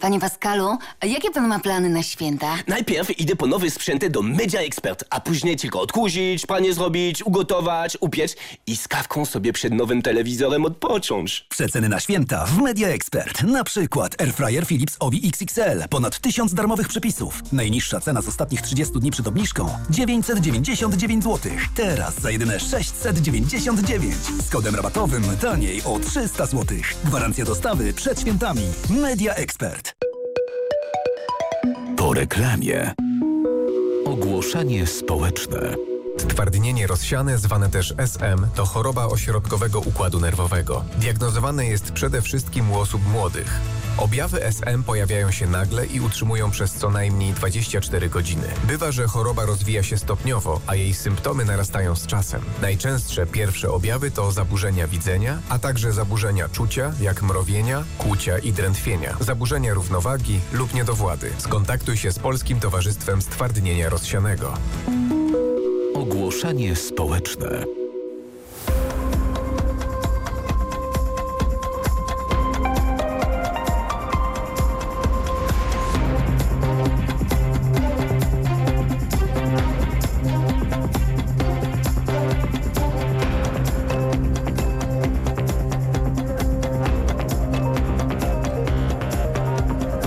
Panie Pascalu, jakie pan ma plany na święta? Najpierw idę po nowy sprzęty do Media Expert, a później tylko odkurzyć, pranie zrobić, ugotować, upiec i z kawką sobie przed nowym telewizorem odpocząć. Przeceny na święta w Media Expert. Na przykład Airfryer Philips Ovi XXL. Ponad 1000 darmowych przepisów. Najniższa cena z ostatnich 30 dni przed obniżką 999 zł. Teraz za jedyne 699. Z kodem rabatowym taniej o 300 zł. Gwarancja dostawy przed świętami. Media Expert. Po reklamie. Ogłoszenie społeczne. Stwardnienie rozsiane, zwane też SM, to choroba ośrodkowego układu nerwowego. Diagnozowane jest przede wszystkim u osób młodych. Objawy SM pojawiają się nagle i utrzymują przez co najmniej 24 godziny. Bywa, że choroba rozwija się stopniowo, a jej symptomy narastają z czasem. Najczęstsze pierwsze objawy to zaburzenia widzenia, a także zaburzenia czucia, jak mrowienia, kłucia i drętwienia, zaburzenia równowagi lub niedowłady. Skontaktuj się z Polskim Towarzystwem Stwardnienia Rozsianego. Ogłoszenie społeczne.